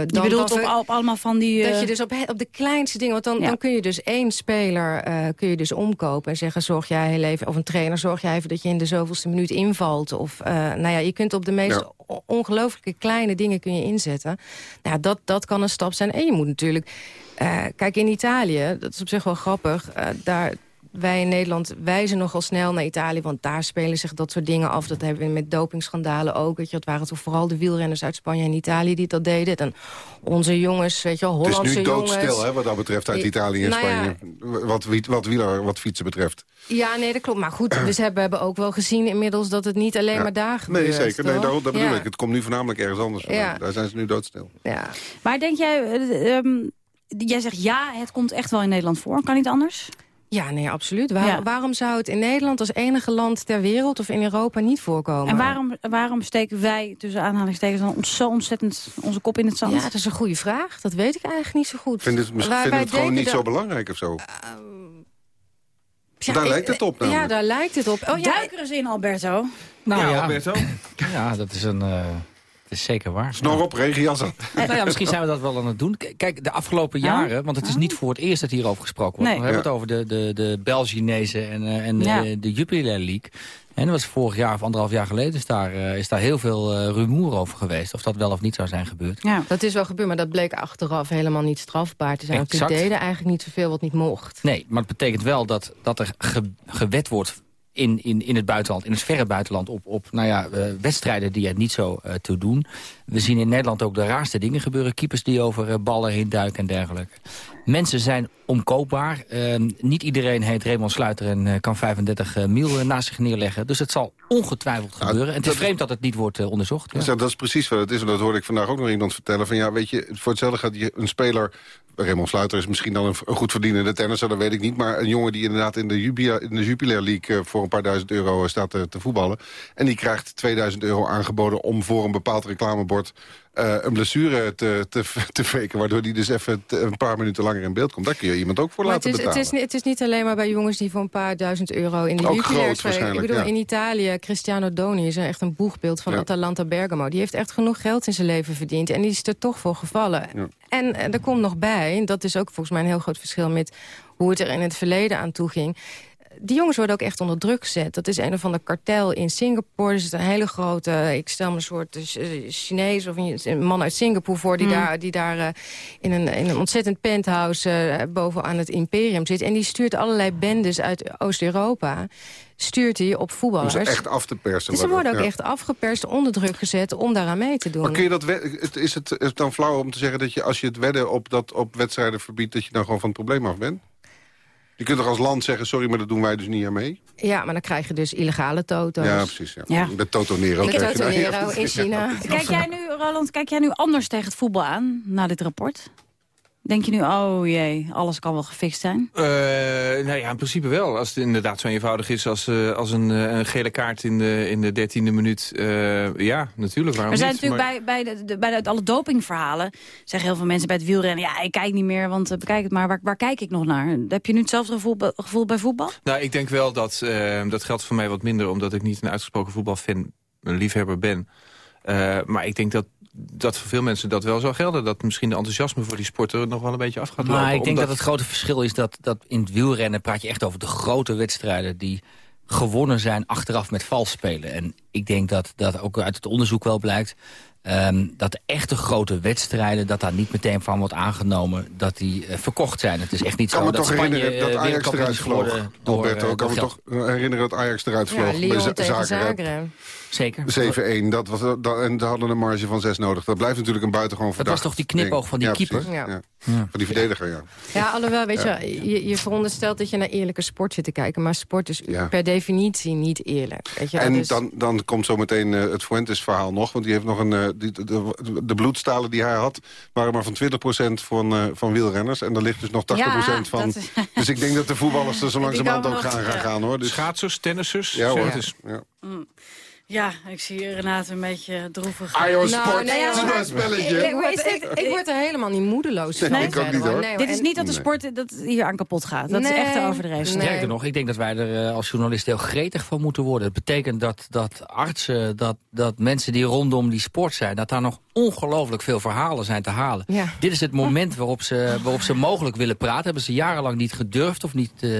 Je dan- bedoelt dan op, allemaal van die... dat eh, je dus op, op de kleinste dingen... want dan, Ja. dan kun je dus één speler eh, kun je dus omkopen... en zeggen, zorg jij heel even... of een trainer, zorg jij even dat je in de zoveelste minuut invalt. Of, eh, nou ja, je kunt op de meest Ja. ongelooflijke kleine dingen kun je inzetten. Nou, ja, dat, dat kan een stap zijn. En je moet natuurlijk... eh, kijk, in Italië, dat is op zich wel grappig... eh, daar, wij in Nederland wijzen nogal snel naar Italië... want daar spelen zich dat soort dingen af. Dat hebben we met dopingschandalen ook. Weet je, het waren toch vooral de wielrenners uit Spanje en Italië die dat deden. En onze jongens, weet je wel, Het Hollandse is nu jongens... doodstil, hè, wat dat betreft, uit Italië en nou ja, Spanje. Wat, wie- wat wieler, wat fietsen betreft. Ja, nee, dat klopt. Maar goed, dus hebben, hebben ook wel gezien inmiddels... dat het niet alleen Ja. maar daar gebeurt. Nee, zeker. Nee, dat, dat bedoel Ja. ik. Het komt nu voornamelijk ergens anders vandaan. Ja. Daar zijn ze nu doodstil. Ja. Maar denk jij, eh, ehm, jij zegt ja, het komt echt wel in Nederland voor. Kan niet anders? Ja, nee, absoluut. Waar- Ja. Waarom zou het in Nederland als enige land ter wereld... of in Europa niet voorkomen? En waarom, waarom steken wij, tussen aanhalingstekens, dan ons zo ontzettend onze kop in het zand? Ja, dat is een goede vraag. Dat weet ik eigenlijk niet zo goed. Vinden het, Wij- vinden wij het gewoon niet zo belangrijk of zo? Ja, daar ik- lijkt het op Ja, namelijk. daar lijkt het op. Oh, ja, Duik er eens in, Alberto. Nou ja, ja, Alberto. ja, dat is een... eh, het is zeker waar. Snor op, regenjassen. nou ja, misschien zijn we dat wel aan het doen. Kijk, de afgelopen jaren, want het is niet voor het eerst dat hierover gesproken wordt. Nee. We hebben Ja. het over de, de, de Belginezen en, eh, en de, Ja. de Jupiler League. En dat was vorig jaar of anderhalf jaar geleden is daar, eh, is daar heel veel eh, rumoer over geweest. Of dat wel of niet zou zijn gebeurd. Ja. Dat is wel gebeurd, maar dat bleek achteraf helemaal niet strafbaar te zijn. Want die deden eigenlijk niet zoveel wat niet mocht. Nee, maar het betekent wel dat, dat er ge- gewet wordt in, in, in het buitenland, in het verre buitenland... op, op nou ja, eh, wedstrijden die er niet zo eh, toe doen. We zien in Nederland ook de raarste dingen gebeuren. Keepers die over eh, ballen heen duiken en dergelijke. Mensen zijn omkoopbaar. Eh, niet iedereen heet Raymond Sluiter en eh, kan 35 eh, mil eh, naast zich neerleggen. Dus het zal ongetwijfeld gebeuren. En het is vreemd dat het niet wordt onderzocht. Ja. Dat is precies wat het is. En dat hoorde ik vandaag ook nog iemand vertellen. Van ja, weet je, voor hetzelfde gaat je een speler Raymond Sluiter is misschien dan een, een goed verdienende tennisser, dat weet ik niet. Maar een jongen die inderdaad in de, Jubilee, in de Jupiler League... voor een paar duizend euro staat te, te voetballen. En die krijgt 2000 euro aangeboden om voor een bepaald reclamebord... eh, een blessure te, te, te faken, waardoor die dus even een paar minuten langer in beeld komt. Daar kun je iemand ook voor Maar laten het, is, het, betalen. is, niet- het is niet alleen maar bij jongens die voor een paar duizend euro in de Ook groot. Ik bedoel, ja. in Italië, Cristiano Doni is echt een boegbeeld van Ja. Atalanta Bergamo. Die heeft echt genoeg geld in zijn leven verdiend. En die is er toch voor gevallen. En, eh, er komt nog bij, en dat is ook volgens mij een heel groot verschil... met hoe het er in het verleden aan toe ging die jongens worden ook echt onder druk gezet. Dat is een of ander kartel in Singapore. Er zit een hele grote, ik stel me een soort eh, Chinees of een, man uit Singapore voor... die Hmm. daar, die daar eh, in, een, in een ontzettend penthouse eh, bovenaan het imperium zit. En die stuurt allerlei bendes uit Oost-Europa... stuurt hij op Om voetballers. ze echt af te persen. Dus ze worden ook Ja. echt afgeperst, onder druk gezet om daaraan mee te doen. Maar kun je dat is, het, is het dan flauw om te zeggen dat je als je het wedden op, dat, op wedstrijden verbiedt... dat je dan gewoon van het probleem af bent? Je kunt toch als land zeggen, sorry, maar dat doen wij dus niet aan mee? Ja, maar dan krijg je dus illegale toto's. Ja, precies. Ja. Ja. Met Toto Nero. Met Toto Nero in China. Kijk jij nu, Roland, kijk jij nu anders tegen het voetbal aan, na dit rapport? Denk je nu, oh jee, alles kan wel gefixt zijn? Eh, nou ja, in principe wel. Als het inderdaad zo eenvoudig is als, eh, als een, eh, een gele kaart in de, in de dertiende minuut. ja, natuurlijk. Waarom Er zijn niet? natuurlijk Maar- bij, bij, de, de- bij de, alle dopingverhalen... zeggen heel veel mensen bij het wielrennen... ja, ik kijk niet meer, want bekijk het maar, waar, waar kijk ik nog naar? Heb je nu hetzelfde gevoel, bij- gevoel bij voetbal? Nou, ik denk wel dat, dat geldt voor mij wat minder... omdat ik niet een uitgesproken voetbalfan, een liefhebber ben. Maar ik denk dat, dat voor veel mensen dat wel zou gelden. Dat misschien de enthousiasme voor die sporten nog wel een beetje af gaat lopen. Maar ik denk omdat- dat het grote verschil is dat, dat in het wielrennen praat je echt over de grote wedstrijden die gewonnen zijn achteraf met vals spelen. En ik denk dat dat ook uit het onderzoek wel blijkt ehm, dat de echte grote wedstrijden, dat daar niet meteen van wordt aangenomen dat die eh, verkocht zijn. Het is echt niet Ik kan zo me dat toch Spanje herinneren dat eh, Ajax eruit is geworden vloog. door, Alberto, eh, ik kan me toch herinneren dat Ajax eruit vloog. Ja, Lyon tegen Zagreb. Zeker. 7-1, dat was, dat, en ze hadden een marge van 6 nodig. Dat blijft natuurlijk een buitengewoon Dat was verdacht toch die knipoog van die Ja, keeper? Ja. Ja. Van die verdediger, ja. Ja, alhoewel, weet Ja. je, je, je veronderstelt dat je naar eerlijke sport zit te kijken. Maar sport is Ja. per definitie niet eerlijk. Weet je, En dus- dan, dan komt zo meteen eh, het Fuentes-verhaal nog. Want die heeft nog een. eh, die, de, de, de bloedstalen die hij had. waren maar van 20% van, eh, van wielrenners. En er ligt dus nog 80% Ja, van. is- Dus ik denk dat de voetballers er zo langzamerhand ook gaan, gaan, ja. gaan hoor. Dus, Schaatsers, tennissers. ja hoor. het is- Ja. Ik zie Renate een beetje droevig. Nou, Sport, nee, ja, doe maar- maar een spelletje. Ik, ik, word, ik, ik word er helemaal niet moedeloos van. Nee, ik ook niet, hoor. Nee, Dit is niet dat de sport dat hier aan kapot gaat. Dat is echt overdreven. nee. Sterker nog, ik denk dat wij er eh, als journalist heel gretig van moeten worden. Het betekent dat, dat artsen, dat, dat mensen die rondom die sport zijn... dat daar nog ongelooflijk veel verhalen zijn te halen. Ja. Dit is het moment waarop ze, waarop ze mogelijk willen praten. Hebben ze jarenlang niet gedurfd of niet... eh,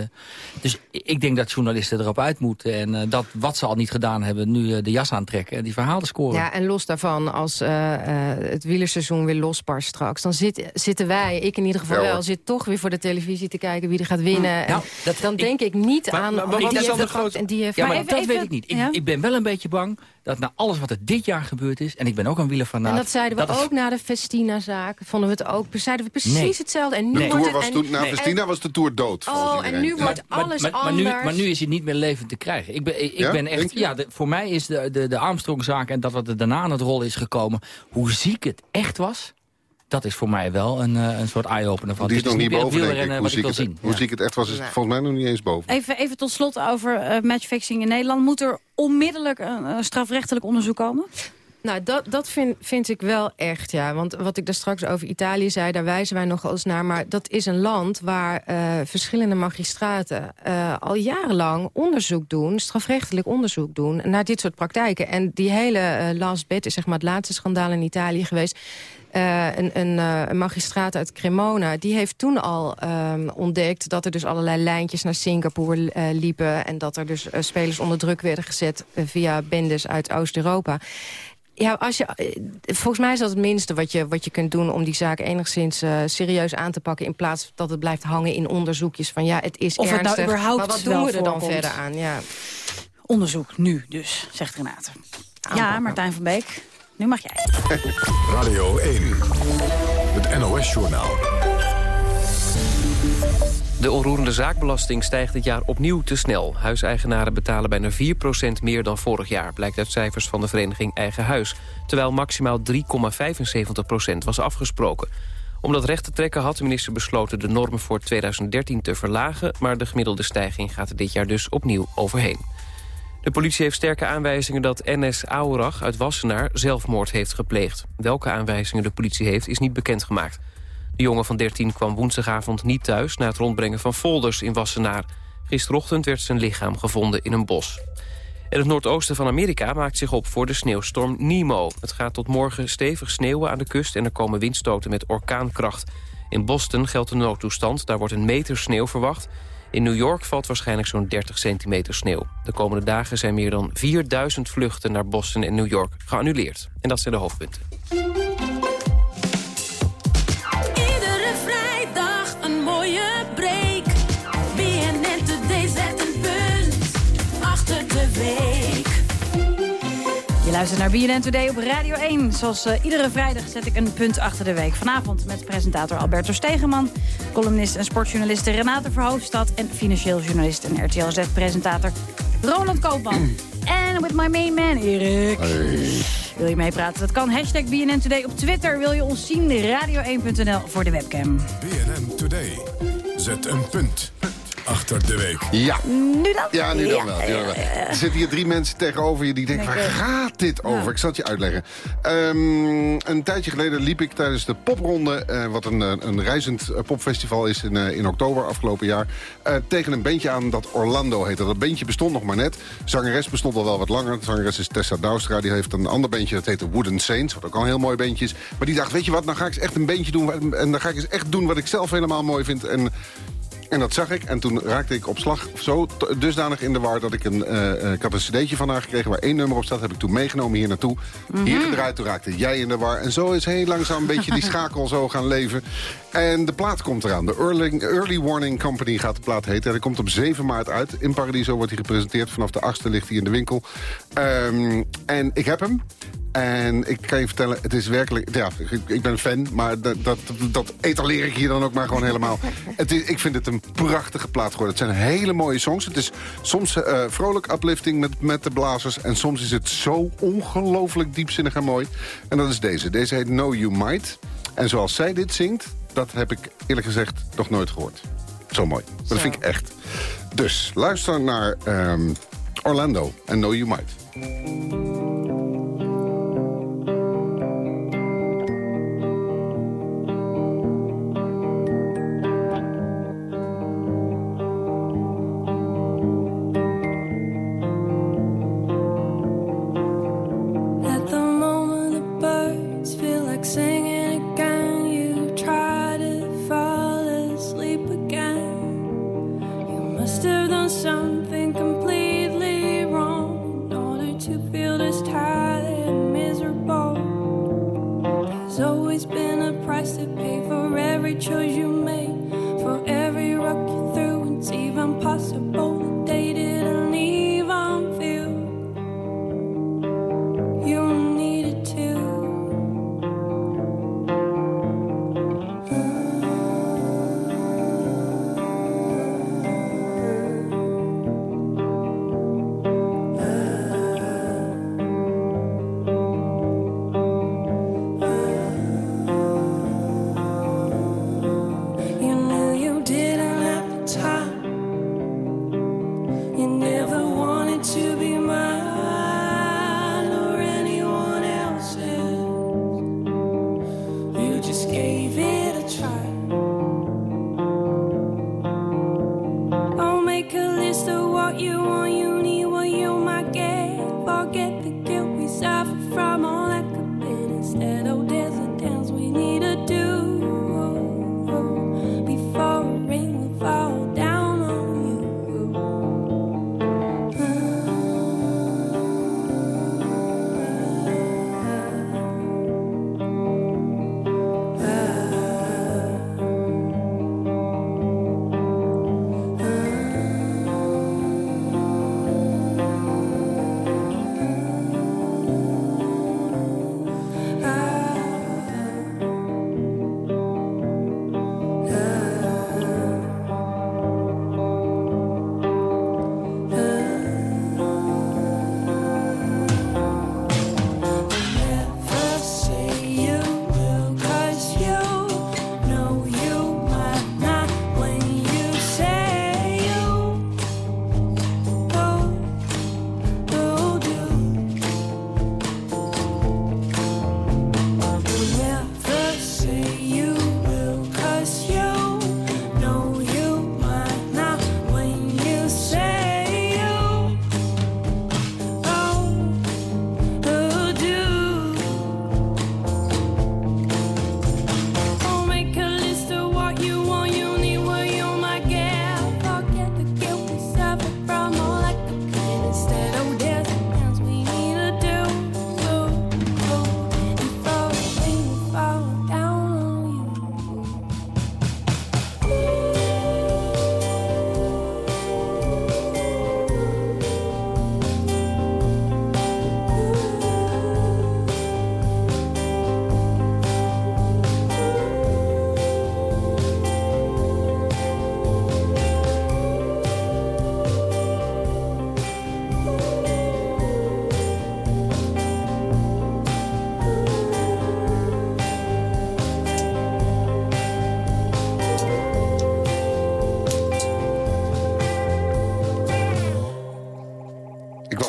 dus ik denk dat journalisten erop uit moeten. En eh, dat wat ze al niet gedaan hebben, nu eh, de jas aantrekken... en die verhalen scoren. Ja, en los daarvan, als eh, eh, het wielerseizoen weer losbarst straks... dan zit, zitten wij, ik in ieder geval Ja, wel... zit toch weer voor de televisie te kijken wie er gaat winnen. En Nou, dat- dan ik- denk ik niet Maar- aan... maar- maar wat die heeft de grote- en die heeft... Ja, maar even- dat even- weet ik niet. Ik, ja? ik ben wel een beetje bang dat na alles wat er dit jaar gebeurd is... en ik ben ook een wielerfanaat... En dat zeiden we dat het- ook na de Festina-zaak. Vonden we het ook. Zeiden we precies Nee. hetzelfde. En nu De wordt Tour het, was en- toen, na en- Festina was de Tour dood. volgens Oh, en nu wordt alles maar, maar, anders. nu, maar nu is hij niet meer levend te krijgen. Ik ben, ik Ja? ben echt, ja, de- voor mij is de, de, de Armstrong-zaak en dat wat er daarna aan het rol is gekomen, hoe ziek het echt was, dat is voor mij wel een, eh, een soort eye-opener van. Die is dit nog niet boven, denk ik. Hoe ik het, zien. hoe Ja. ziek het echt was, is volgens mij nog niet eens boven. Even, even tot slot over eh, matchfixing in Nederland. Moet er onmiddellijk een, een strafrechtelijk onderzoek komen? Nou, dat, dat vind, vind ik wel echt, ja. Want wat ik daar straks over Italië zei, daar wijzen wij nogal eens naar. Maar dat is een land waar eh, verschillende magistraten eh, al jarenlang onderzoek doen... strafrechtelijk onderzoek doen naar dit soort praktijken. En die hele eh, last bet is zeg maar het laatste schandaal in Italië geweest. Een, een, magistraat uit Cremona, die heeft toen al ehm, ontdekt... dat er dus allerlei lijntjes naar Singapore liepen... en dat er dus spelers onder druk werden gezet via bendes uit Oost-Europa. Ja, als je, eh, volgens mij is dat het minste wat je, wat je kunt doen... om die zaak enigszins eh, serieus aan te pakken... in plaats dat het blijft hangen in onderzoekjes van... ja, het is Of het nou ernstig, überhaupt maar wat doen we er dan voorkomt. verder aan? Ja. Onderzoek nu dus, zegt Renate. Ja. Martijn van Beek, nu mag jij. Radio 1. Het NOS-journaal. De onroerende zaakbelasting stijgt dit jaar opnieuw te snel. Huiseigenaren betalen bijna 4% meer dan vorig jaar... blijkt uit cijfers van de vereniging Eigen Huis... terwijl maximaal 3,75% was afgesproken. Om dat recht te trekken had de minister besloten de normen voor 2013 te verlagen... maar de gemiddelde stijging gaat er dit jaar dus opnieuw overheen. De politie heeft sterke aanwijzingen dat NS Aurach uit Wassenaar zelfmoord heeft gepleegd. Welke aanwijzingen de politie heeft is niet bekendgemaakt. De jongen van 13 kwam woensdagavond niet thuis na het rondbrengen van folders in Wassenaar. Gisterochtend werd zijn lichaam gevonden in een bos. En het noordoosten van Amerika maakt zich op voor de sneeuwstorm Nemo. Het gaat tot morgen stevig sneeuwen aan de kust en er komen windstoten met orkaankracht. In Boston geldt een noodtoestand, daar wordt een meter sneeuw verwacht. In New York valt waarschijnlijk zo'n 30 centimeter sneeuw. De komende dagen zijn meer dan 4000 vluchten naar Boston en New York geannuleerd. En dat zijn de hoofdpunten. Luistert naar BNN Today op Radio 1. Zoals eh, iedere vrijdag zet ik een punt achter de week. Vanavond met presentator Alberto Stegeman... columnist en sportjournaliste Renate Verhoofdstad... en financieel journalist en RTL Z-presentator Roland Koopman. En with my main man, Erik. Wil je meepraten? Dat kan. Hashtag BNN Today op Twitter. Wil je ons zien? Radio1.nl voor de webcam. BNN Today. Zet een punt achter de week. Ja. Nu dan? Ja, nu dan wel. Ja, nu dan wel. ja, ja. Er zitten hier drie mensen tegenover je die denken, waar gaat dit over? Ik zal het je uitleggen. Ehm, een tijdje geleden liep ik tijdens de popronde... eh, wat een, eh, een reizend eh, popfestival is in, eh, in oktober afgelopen jaar... eh, tegen een bandje aan dat Orlando heette. Dat bandje bestond nog maar net. Zangeres bestond al wel wat langer. De zangeres is Tessa Douwstra. Die heeft een ander bandje, dat heet de Wooden Saints. Wat ook al een heel mooi bandje is. Maar die dacht, weet je wat, nou ga ik eens echt een bandje doen... en dan ga ik eens echt doen wat ik zelf helemaal mooi vind... En en dat zag ik. En toen raakte ik op slag zo dusdanig in de war... dat ik een, eh, ik had een cd'tje van haar gekregen waar één nummer op staat. heb ik toen meegenomen hier naartoe. Hier gedraaid, toen raakte jij in de war. En zo is heel langzaam een beetje die schakel zo gaan leven. En de plaat komt eraan. De Early, Early Warning Company gaat de plaat heten. Hij komt op 7 maart uit. In Paradiso wordt hij gepresenteerd. Vanaf de 8e ligt hij in de winkel. Ehm, en ik heb hem. En ik kan je vertellen, het is werkelijk... Ja, ik, ik ben fan, maar dat, dat, dat etaleer ik hier dan ook maar gewoon helemaal. Het is, ik vind het een prachtige plaat geworden. Het zijn hele mooie songs. Het is soms eh, vrolijk uplifting met, met de blazers. En soms is het zo ongelooflijk diepzinnig en mooi. En dat is deze. Deze heet Know You Might. En zoals zij dit zingt, dat heb ik eerlijk gezegd nog nooit gehoord. Zo mooi. Dat vind ik echt. Dus luister naar ehm, Orlando en Know You Might.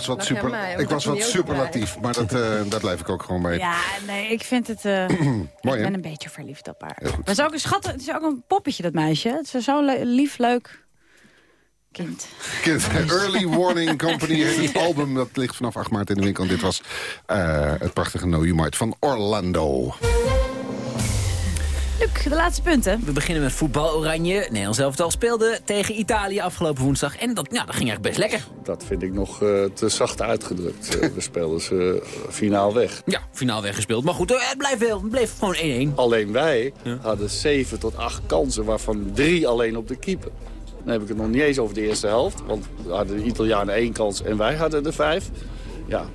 Was wat, super, mij? ik was wat superlatief, maar dat, eh daar blijf ik ook gewoon bij. Ja, nee, ik vind het... eh, Mooi, ik ben een beetje verliefd op haar. Maar het is ook een schat, het is ook een poppetje, dat meisje. Het is zo'n le- lief, leuk kind. Kind, Early Warning Company heet het album. Dat ligt vanaf 8 maart in de winkel. En dit was eh, het prachtige No You Might van Orlando. Luc, de laatste punten. We beginnen met voetbal Oranje. Nederland elftal speelde tegen Italië afgelopen woensdag. En dat, ja, dat ging echt best lekker. Dat vind ik nog eh, te zacht uitgedrukt. Eh, we speelden ze finaal weg. Ja, finaal weggespeeld. Maar goed, eh, het bleef, wel, het bleef gewoon 1-1. Alleen wij hadden 7 tot 8 kansen, waarvan drie alleen op de keeper. Dan heb ik het nog niet eens over de eerste helft. Want we hadden de Italianen één kans en wij hadden er vijf. Ja,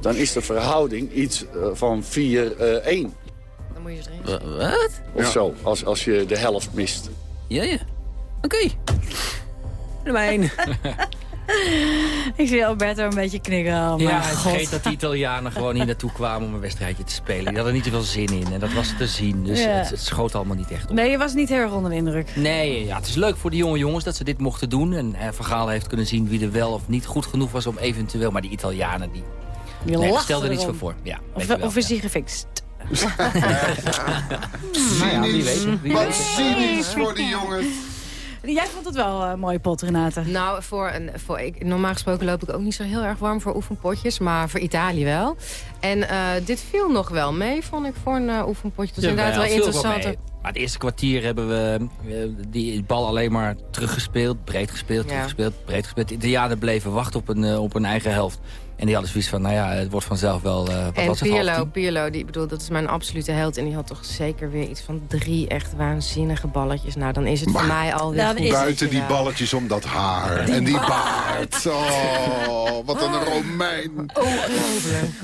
dan is de verhouding iets eh, van 4-1 Dan moet je erin. Wat? of zo. Als, als je de helft mist. Ja, ja. Oké. 1. Ik zie Alberto een beetje knikken. Oh, Ja, het god. vergeet dat de Italianen gewoon hier naartoe kwamen om een wedstrijdje te spelen. Die hadden niet te veel zin in en dat was te zien. Dus Ja. het, het schoot allemaal niet echt op. Nee, je was niet heel erg onder de indruk. Nee, ja, het is leuk voor de jonge jongens dat ze dit mochten doen. En eh, heeft kunnen zien wie er wel of niet goed genoeg was om eventueel... Maar die Italianen, die, Die nee, stelden niets voor voor. Ja, Of, wel, of is hij gefixt? Nou ja, wie weet. Wie Wat cynisch voor die jongens. Jij vond het wel een mooie pot, Renate. Nou, voor een, voor, ik, normaal gesproken loop ik ook niet zo heel erg warm voor oefenpotjes. Maar voor Italië wel. En eh, dit viel nog wel mee, vond ik, voor een eh, oefenpotje. Dus inderdaad wel interessant. Maar het eerste kwartier hebben we eh, die bal alleen maar teruggespeeld. Breed gespeeld, Ja. teruggespeeld, breed gespeeld. De Italianen bleven wachten op een, eh, op een eigen helft. En die hadden zoiets van, nou ja, het wordt vanzelf wel... eh wat En was het, half Pirlo, die, ik bedoel, dat is mijn absolute held. En die had toch zeker weer iets van drie echt waanzinnige balletjes. Nou, dan is het voor mij alweer Dan goed. is het Buiten die balletjes om dat haar. en die baard. Oh, wat een Romein.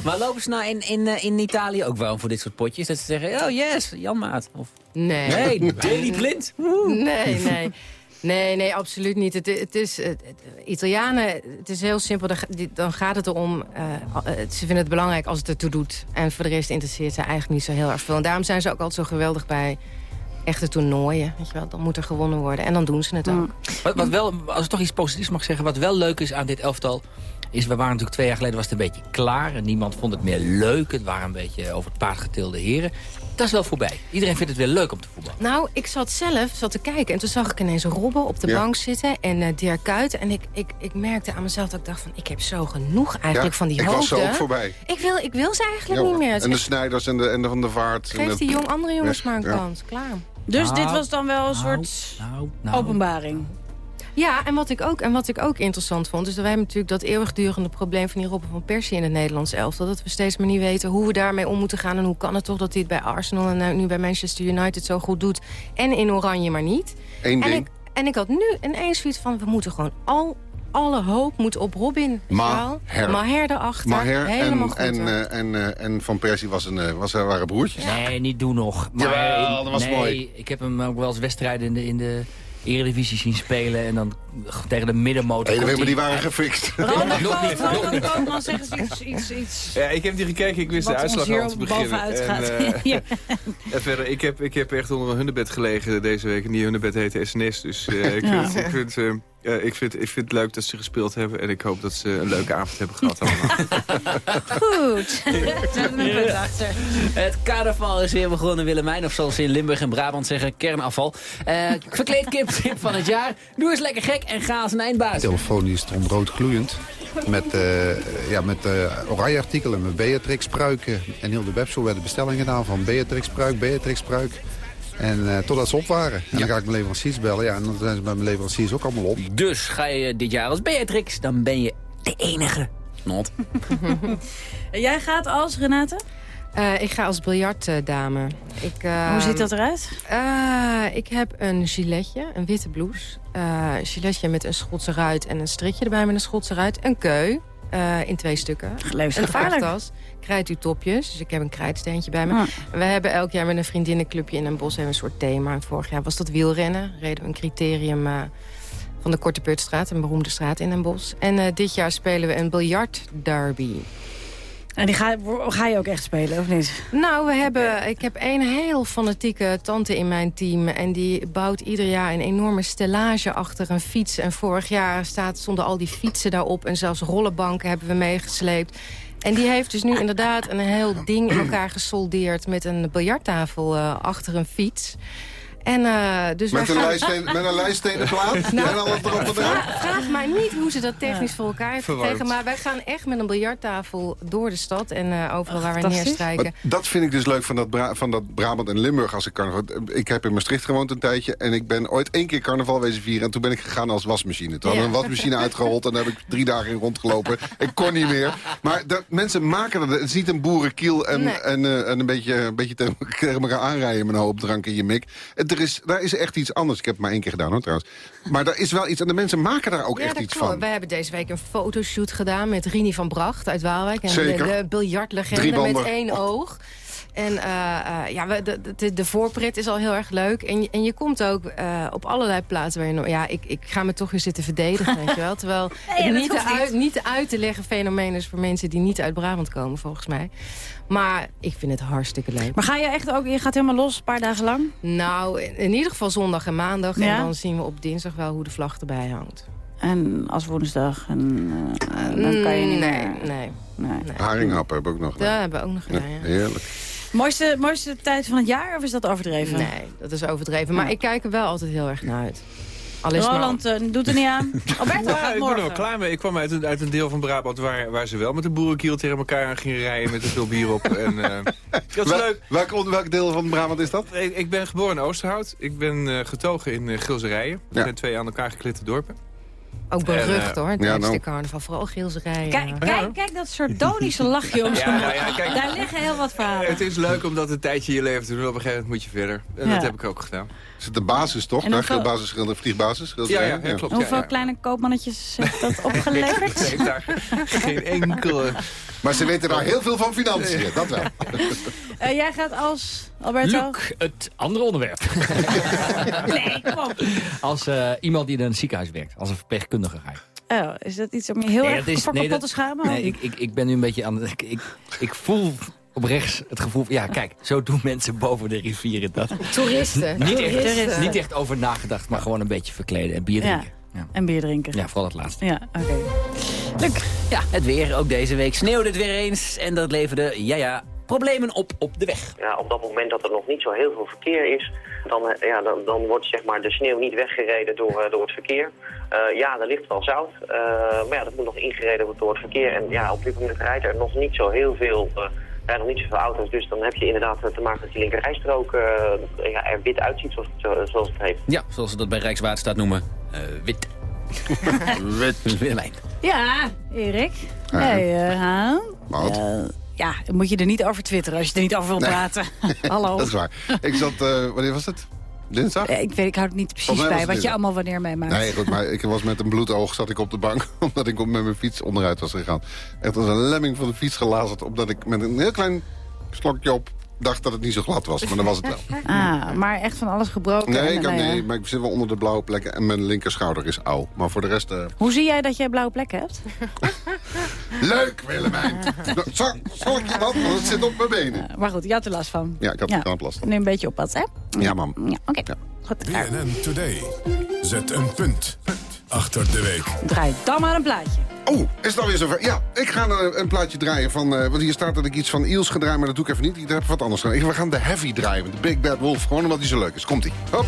Maar lopen ze nou in, in, eh, in Italië ook wel voor dit soort potjes? Dat ze zeggen, oh yes, Janmaat. Of, Nee. nee, Daily Blind. Nee, nee. Nee, nee, absoluut niet. Het, het is, het, Italianen, het is heel simpel. Dan, gaat het erom, eh, eh, ze vinden het belangrijk als het ertoe doet. En voor de rest interesseert ze eigenlijk niet zo heel erg veel. En daarom zijn ze ook altijd zo geweldig bij echte toernooien. Weet je wel, dan moet er gewonnen worden. En dan doen ze het ook. Wat, wat wel, als ik toch iets positiefs mag zeggen, wat wel leuk is aan dit elftal... is, we waren natuurlijk twee jaar geleden, was het een beetje klaar... en niemand vond het meer leuk. Het waren een beetje over het paard getilde heren. Dat is wel voorbij. Iedereen vindt het weer leuk om te voetballen. Nou, ik zat zelf zat te kijken en toen zag ik ineens Robben op de Ja. bank zitten en eh Dirk Kuyt. En ik, ik, ik merkte aan mezelf dat ik dacht van, ik heb zo genoeg eigenlijk Ja, van die ik was hoofden. er ook voorbij. Ik wil, ik wil ze eigenlijk Ja, niet meer. En de Snijders en de, en de Van de Vaart. en Geef de- die jong, andere jongens maar een Ja. kans. Klaar. Dus Nou, dit was dan wel een soort nou. openbaring. Ja, en wat, ik ook, en wat ik ook interessant vond... is dat wij hebben natuurlijk dat eeuwigdurende probleem... van die Robben van Persie in het Nederlands elftal. Dat we steeds maar niet weten hoe we daarmee om moeten gaan... en hoe kan het toch dat hij het bij Arsenal en eh, nu bij Manchester United zo goed doet... en in Oranje maar niet. Eén en, ding. ik, en ik had nu ineens zoiets van... we moeten gewoon al, alle hoop moet op Robin. Maher. Maher erachter. Maher Helemaal en, goed. en, eh, en, eh, en Van Persie was een, was, waren broertjes. Nee, niet doen nog. Maar, Jawel, dat was nee, mooi. Ik heb hem ook wel eens wedstrijden in de, in de Eredivisie zien spelen... en dan tegen de middenmotor... Nee, komt maar die waren gefixt. Ronald Nog niet, nog Koopman, niet. Koopman, zeg eens iets, iets, iets. Ja, ik heb niet gekeken, ik wist Wat de uitslag al te beginnen. bovenuit En, gaat. eh, Ja. en verder, ik heb, ik heb echt onder een hunebed gelegen deze week. En die hunebed heette SNS. Dus eh, ik, Ja. vind, ik, vind, eh, eh, ik, vind, ik vind het leuk dat ze gespeeld hebben. En ik hoop dat ze een leuke avond hebben gehad allemaal. Goed. Achter. Het carnaval is weer begonnen, Willemijn. Of zoals ze in Limburg en Brabant zeggen, kernafval. Eh verkleed kip tip van het jaar. Doe eens lekker gek en ga als een De eindbaas. telefoon die stond rood gloeiend. Met, eh ja, met eh, oranje artikelen, met Beatrix pruiken. En heel de webshop werden bestellingen gedaan van Beatrix pruik, Beatrix pruik. En eh, totdat ze op waren. En dan ga ik mijn leveranciers bellen. Ja, en dan zijn ze bij mijn leveranciers ook allemaal op. Dus ga je dit jaar als Beatrix, dan ben je de enige. Not. En Jij gaat als, Renate? Eh, ik ga als biljartdame. Ik, eh, Hoe ziet dat eruit? Eh, ik heb een giletje, een witte blouse. Eh, een giletje met een Schotse ruit en een strikje erbij met een Schotse ruit. Een keu eh, in twee stukken. Levensgevaarlijk. Een vrachttas. Krijtuurtopjes, dus ik heb een krijtsteentje bij me. Ah. We hebben elk jaar met een vriendinnenclubje in een bos hebben een soort thema. En vorig jaar was dat wielrennen. Reden we een criterium eh, van de Korte Putstraat, een beroemde straat in Den Bosch. En eh, dit jaar spelen we een biljartderby. En die ga, ga je ook echt spelen, of niet? Nou, we hebben, ik heb één heel fanatieke tante in mijn team. En die bouwt ieder jaar een enorme stellage achter een fiets. En vorig jaar staat, stonden al die fietsen daarop. En zelfs rollenbanken hebben we meegesleept. En die heeft dus nu inderdaad een heel ding in elkaar gesoldeerd... met een biljarttafel uh, achter een fiets. En, uh, dus met, een gaan... lijststeen, met een lijststenen plaat? nou, en alles erop en vraag, vraag mij niet hoe ze dat technisch voor elkaar heeft gekregen. Maar wij gaan echt met een biljarttafel door de stad. En uh, overal waar we neerstrijken. Maar dat vind ik dus leuk van dat, Bra van dat Brabant en Limburg als ik carnaval... Ik heb in Maastricht gewoond een tijdje. En ik ben ooit één keer carnaval wezen vieren. En toen ben ik gegaan als wasmachine. Toen hadden we een wasmachine uitgerold. En daar heb ik drie dagen in rondgelopen. ik kon niet meer. Maar dat, mensen maken dat. Het is niet een boerenkiel en, nee. en, uh, en een beetje, een beetje tegen, tegen elkaar aanrijden met een hoop drank in je mik. Er is, daar is echt iets anders. Ik heb het maar één keer gedaan hoor trouwens. Maar daar is wel iets. En de mensen maken daar ook ja, echt iets klopt. van. Wij hebben deze week een fotoshoot gedaan met Rini van Bracht uit Waalwijk. En Zeker. de, de biljartlegende met één oog. En uh, uh, ja, we, de, de, de, voorpret is al heel erg leuk. En je, en je komt ook uh, op allerlei plaatsen waar je... Ja, ik, ik ga me toch weer zitten verdedigen, weet je wel. Terwijl Nee, niet, te uit, niet. uit te leggen fenomeen is voor mensen die niet uit Brabant komen, volgens mij. Maar ik vind het hartstikke leuk. Maar ga je echt ook, je gaat helemaal los, een paar dagen lang? Nou, in, in ieder geval zondag en maandag. Ja? En dan zien we op dinsdag wel hoe de vlag erbij hangt. En als woensdag, en, uh, dan kan je niet nee, meer... nee, nee. Haringhappen hebben we ook nog gedaan. Dat hebben we ook nog gedaan, ja. Heerlijk. Mooiste, mooiste tijd van het jaar, of is dat overdreven? Nee, dat is overdreven. Maar Ja. ik kijk er wel altijd heel erg naar uit. Maar- Roland eh, doet er niet aan. Alberto Ja, gaat ik ben er wel klaar mee. Ik kwam uit een, uit een deel van Brabant waar, waar ze wel met de boerenkiel tegen elkaar aan gingen rijden met een veel bier op. En, eh, dat is Wel- leuk. Welk, deel van Brabant is dat? Ik, ik ben geboren in Oosterhout. Ik ben eh, getogen in uh, Gilserijen. Dat Ja. zijn twee aan elkaar geklitte dorpen. Ook berucht En, eh, hoor, ja, tijdens nou. de carnaval. Vooral. Kijk, kijk, kijk dat sardonische lachje om Ja, nou ja, kijk. Daar liggen heel wat verhalen. Het is leuk om dat een tijdje in je leven te doen. Op een gegeven moment moet je verder. En Ja. dat heb ik ook gedaan. Is het de basis toch? En Daar hoeveel- basis, vliegbasis? Ja, ja, ja, klopt. Hoeveel ja, ja. kleine koopmannetjes heeft dat opgeleverd? Ik daar geen enkele... Maar ze weten daar heel veel van financiën, dat wel. Eh, jij gaat als, Alberto? Luc, het andere onderwerp. Nee, kom op. Als eh, iemand die in een ziekenhuis werkt, als een verpleegkundige ga je. Oh, is dat iets om je heel Nee, erg is- voor nee, kapot dat- te schamen? Nee, ik, ik, ik ben nu een beetje aan... Ik, ik, ik voel op rechts het gevoel... van, Ja, kijk, zo doen mensen boven de rivieren dat. Toeristen. Niet Toeristen. echt, niet echt over nagedacht, maar gewoon een beetje verkleden en bier drinken. Ja, En bier drinken. ja vooral het laatste. Ja, oké. Luc, Ja, het weer. Ook deze week sneeuwde het weer eens. En dat leverde, ja ja, problemen op op de weg. Ja, op dat moment dat er nog niet zo heel veel verkeer is, dan, eh, ja, dan, dan wordt zeg maar, de sneeuw niet weggereden door, eh, door het verkeer. Eh, ja, er ligt wel zout, eh, maar ja, dat moet nog ingereden worden door het verkeer. En ja, op dit moment rijdt er nog niet zo heel veel, eh, rijden nog niet zoveel auto's. Dus dan heb je inderdaad te maken dat die linkerrijstrook eh, ja, er wit uitziet, zoals het, zo- zoals het heet. Ja, zoals ze dat bij Rijkswaterstaat noemen. eh, wit. wit. Willemijn. Ja, Erik. Ja. Hey, eh, ha? Wat? Eh, ja, dan moet je er niet over twitteren als je er niet over wil Nee. praten. Hallo. Dat is waar. Ik zat, eh, wanneer was het? Dinsdag? Eh, Ik weet, ik hou het niet precies bij wat je allemaal wanneer meemaakt. Nee, goed, maar ik was met een bloedoog zat ik op de bank... omdat ik op- met mijn fiets onderuit was gegaan. Echt als een lemming van de fiets gelazerd... omdat ik met een heel klein slokje op dacht dat het niet zo glad was. Maar dat was het wel. Ah, maar echt van alles gebroken. Nee, ik, heb, nou ja. nee, maar ik zit wel onder de blauwe plekken... en mijn linkerschouder is oud. Maar voor de rest... eh, Hoe zie jij dat jij blauwe plekken hebt? Leuk, Willemijn! Nou, Zo, zal ik je dat? Want het zit op mijn benen. Maar goed, je had er last van. Ja, ik had er aan last van. Nu een beetje oppassen, hè? Ja, mam. Ja, oké. Goed. BNN Today. Zet een punt achter de week. Draai dan maar een plaatje. Oh, is het alweer zover? Ja, ik ga een, een plaatje draaien van... eh, want hier staat dat ik iets van Eels ga draaien, maar dat doe ik even niet. Ik heb wat anders gedaan. We gaan de Heavy draaien, de Big Bad Wolf. Gewoon omdat hij zo leuk is. Komt-ie. Hop.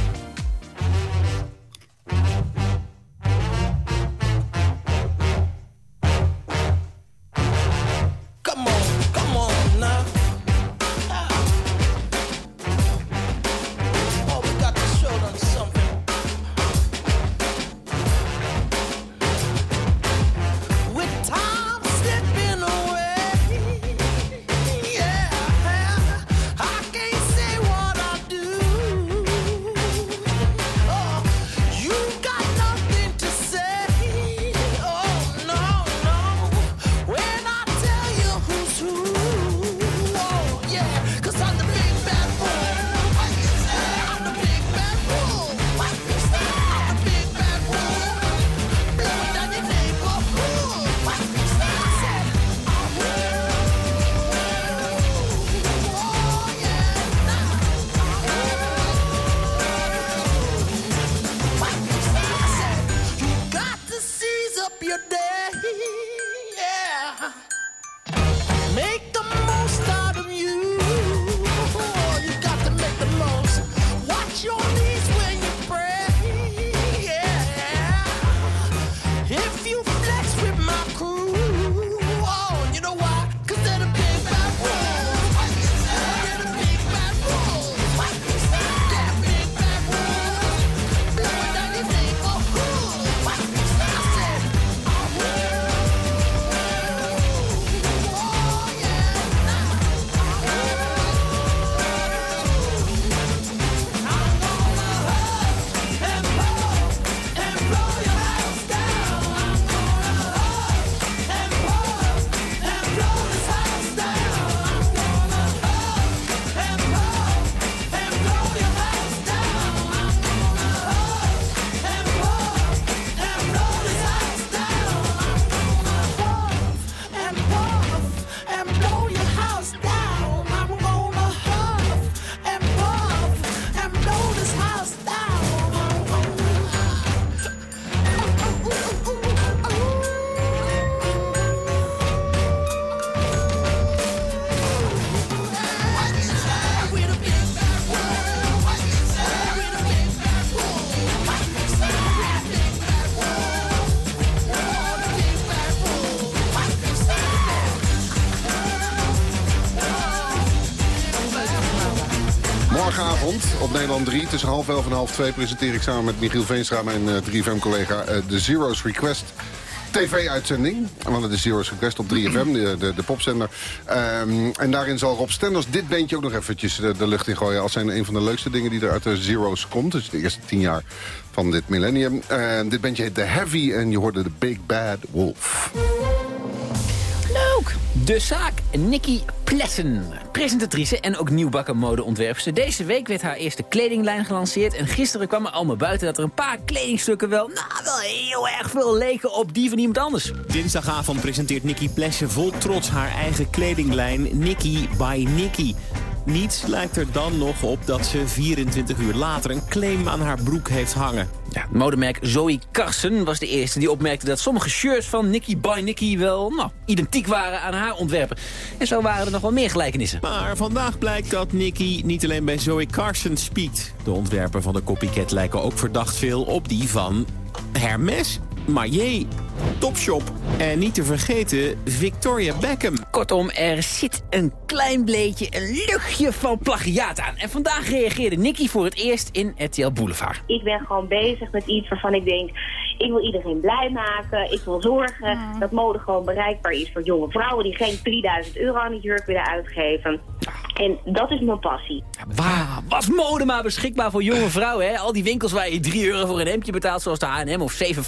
Op Nederland 3 tussen half elf en half twee presenteer ik samen met Michiel Veenstra, mijn eh, 3FM-collega, eh, de Zero's Request tv-uitzending. Want het is Zero's Request op 3FM, de, de, de popzender. Ehm, en daarin zal Rob Stenders dit bandje ook nog eventjes de, de lucht in gooien... als zijn een van de leukste dingen die er uit de Zero's komt. Dus de eerste tien jaar van dit millennium. En dit bandje heet The Heavy en je hoorde de Big Bad Wolf. De zaak Nikki Plessen, presentatrice en ook nieuwbakken modeontwerpster. Deze week werd haar eerste kledinglijn gelanceerd... en gisteren kwam er allemaal buiten dat er een paar kledingstukken wel... nou, wel heel erg veel leken op die van iemand anders. Dinsdagavond presenteert Nikki Plessen vol trots haar eigen kledinglijn Nikki by Nikki. Niets lijkt er dan nog op dat ze 24 uur later een claim aan haar broek heeft hangen. Ja, modemerk Zoe Carson was de eerste die opmerkte dat sommige shirts van Nikki by Nikki wel nou, identiek waren aan haar ontwerpen. En zo waren er nog wel meer gelijkenissen. Maar vandaag blijkt dat Nikki niet alleen bij Zoe Carson spiekt. De ontwerpen van de copycat lijken ook verdacht veel op die van Hermes, Maillet, Topshop en niet te vergeten Victoria Beckham. Kortom, er zit een klein bleetje, een luchtje van plagiaat aan. En vandaag reageerde Nikki voor het eerst in RTL Boulevard. Ik ben gewoon bezig met iets waarvan ik denk... ik wil iedereen blij maken. Ik wil zorgen dat mode gewoon bereikbaar is voor jonge vrouwen... die geen 3000 euro aan een jurk willen uitgeven. En dat is mijn passie. Waar was mode maar beschikbaar voor jonge vrouwen, hè? Al die winkels waar je 3 euro voor een hemdje betaalt, zoals de H&M... of 7,95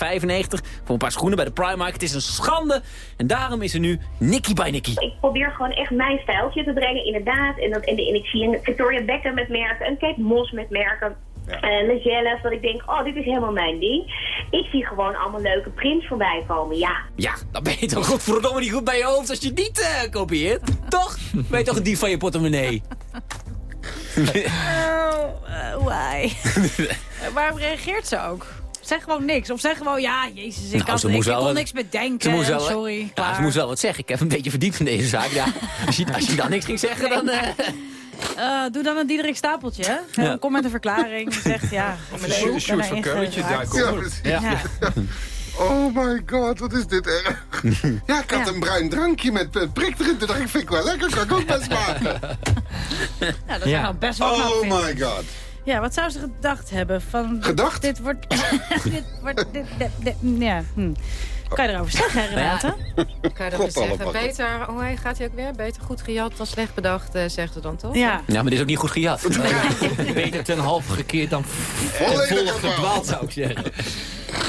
voor een paar schoenen bij de Primark. Het is een schande. En daarom is er nu Nikki by Nikki. Ik probeer gewoon echt mijn stijltje te brengen, inderdaad. En, dat, en, en ik zie een Victoria Beckham met merken, een Kate Moss met merken... En Legelles, dat ik denk, oh, dit is helemaal mijn ding. Ik zie gewoon allemaal leuke prints voorbij komen, ja. Ja, dan ben je toch godverdomme niet goed bij je hoofd als je niet eh, kopieert. toch? Ben je toch een dief van je portemonnee? Oh, eh, why? Waarom reageert ze ook? Zeg gewoon niks. Of zeg gewoon, ja, jezus, ik, Nou, had, ze ik, moest ik wel kon wat- niks bedenken. Ze moest wel, sorry, Ja, klaar. ze moest wel wat zeggen. Ik heb een beetje verdiept van deze zaak. Ja, als, je, als je dan niks ging zeggen, dan... eh, Eh, doe dan een Diederik Stapeltje? Ja. Kom met een verklaring. Zegt, ja, ik ben erin geraakt. Ja. Oh my god, wat is dit erg. Ja, ik had Ja. een bruin drankje met prik erin. Toen dacht ik, vind ik wel lekker, kan ik ook best maken. Ja, dat is nou best wel Oh my god. Ja, wat zou ze gedacht hebben? Van, Gedacht? Dit wordt... dit wordt... Dit, dit, dit- ja, hm. Kan je erover zeggen, hè, Renate? Kan je dat God, zeggen? Beter, hoe heet- gaat hij ook weer? Beter goed gejat dan slecht bedacht, eh, zegt ze dan toch? Ja. Ja, maar dit is ook niet goed gejat. Beter ten halve gekeerd dan Volledig volle verdwaald, zou ik zeggen.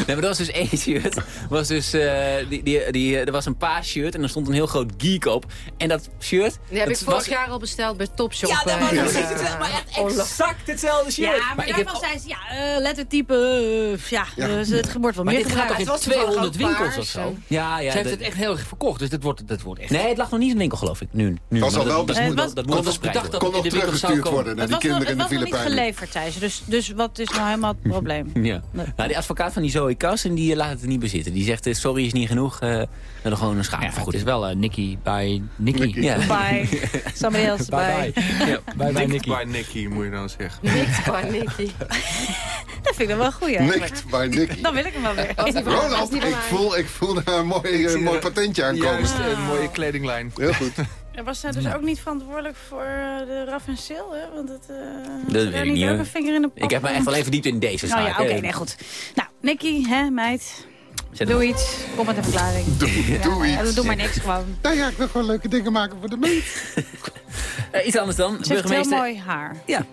Nee, maar er was dus één shirt. Was dus, eh, die, die, die, er was een paas shirt en er stond een heel groot geek op. En dat shirt... Die heb ik dat vorig was- jaar al besteld bij Topshop. Ja, dat was eh, precies eh, hetzelfde. Maar echt oh, exact hetzelfde shirt. Ja, maar, ik heb daarvan zei ze, ja, uh, lettertype, uh, ja, Ja. Uh, het wordt wel Maar meer dit gaat toch gebruikt. Het was toevallig 200 ook winkels paars, of zo? Ja, ja. Ze heeft dat- het echt heel erg verkocht, dus dit wordt, dit wordt echt... Nee, het lag nog niet in de winkel, geloof ik. Nu. nu Was maar al wel dat, Eh, moet, was- dat, dat kon dat Kon in nog de winkel zou teruggestuurd komen. worden naar Het die was, nog, kinderen in het de was nog niet Filipijnen. geleverd, ze. Dus, dus wat is nou helemaal het probleem? Ja. Nou, die advocaat van die Zoe Carson, die eh, laat het niet bezitten. Die zegt, eh, sorry is niet genoeg, eh we hebben gewoon een Ja, het schadevergoeding. is wel eh, Nikki bij Nikki. Ja. Bye. Somebody else, bye. bye. Nikki. Bij Nicky, moet je dan zeggen. Niks qua Nicky. Dat vind ik dan wel een goeie. eigenlijk. Nikt bij Nicky. Dan wil ik hem wel weer. Ronald, ik voel, ik voel daar een mooi, eh, mooi patentje aankomen. Juist, een mooie kledinglijn. Heel goed. En was zij dus ook niet verantwoordelijk voor eh, de Raf en Sil, hè? Want het, eh, had weet ik niet, ook een vinger in de pap Ik heb me echt alleen verdiept in deze zaak. Nou ja, oké, hè. nee, goed. Nou, Nicky, hè, meid. Zet Doe iets. Kom met een verklaring. Doe, doe Ja, iets. doe maar niks gewoon. Nou ja, ik wil gewoon leuke dingen maken voor de meet. Eh, iets anders dan. Ze heeft heel Burgemeester, mooi haar. Ja.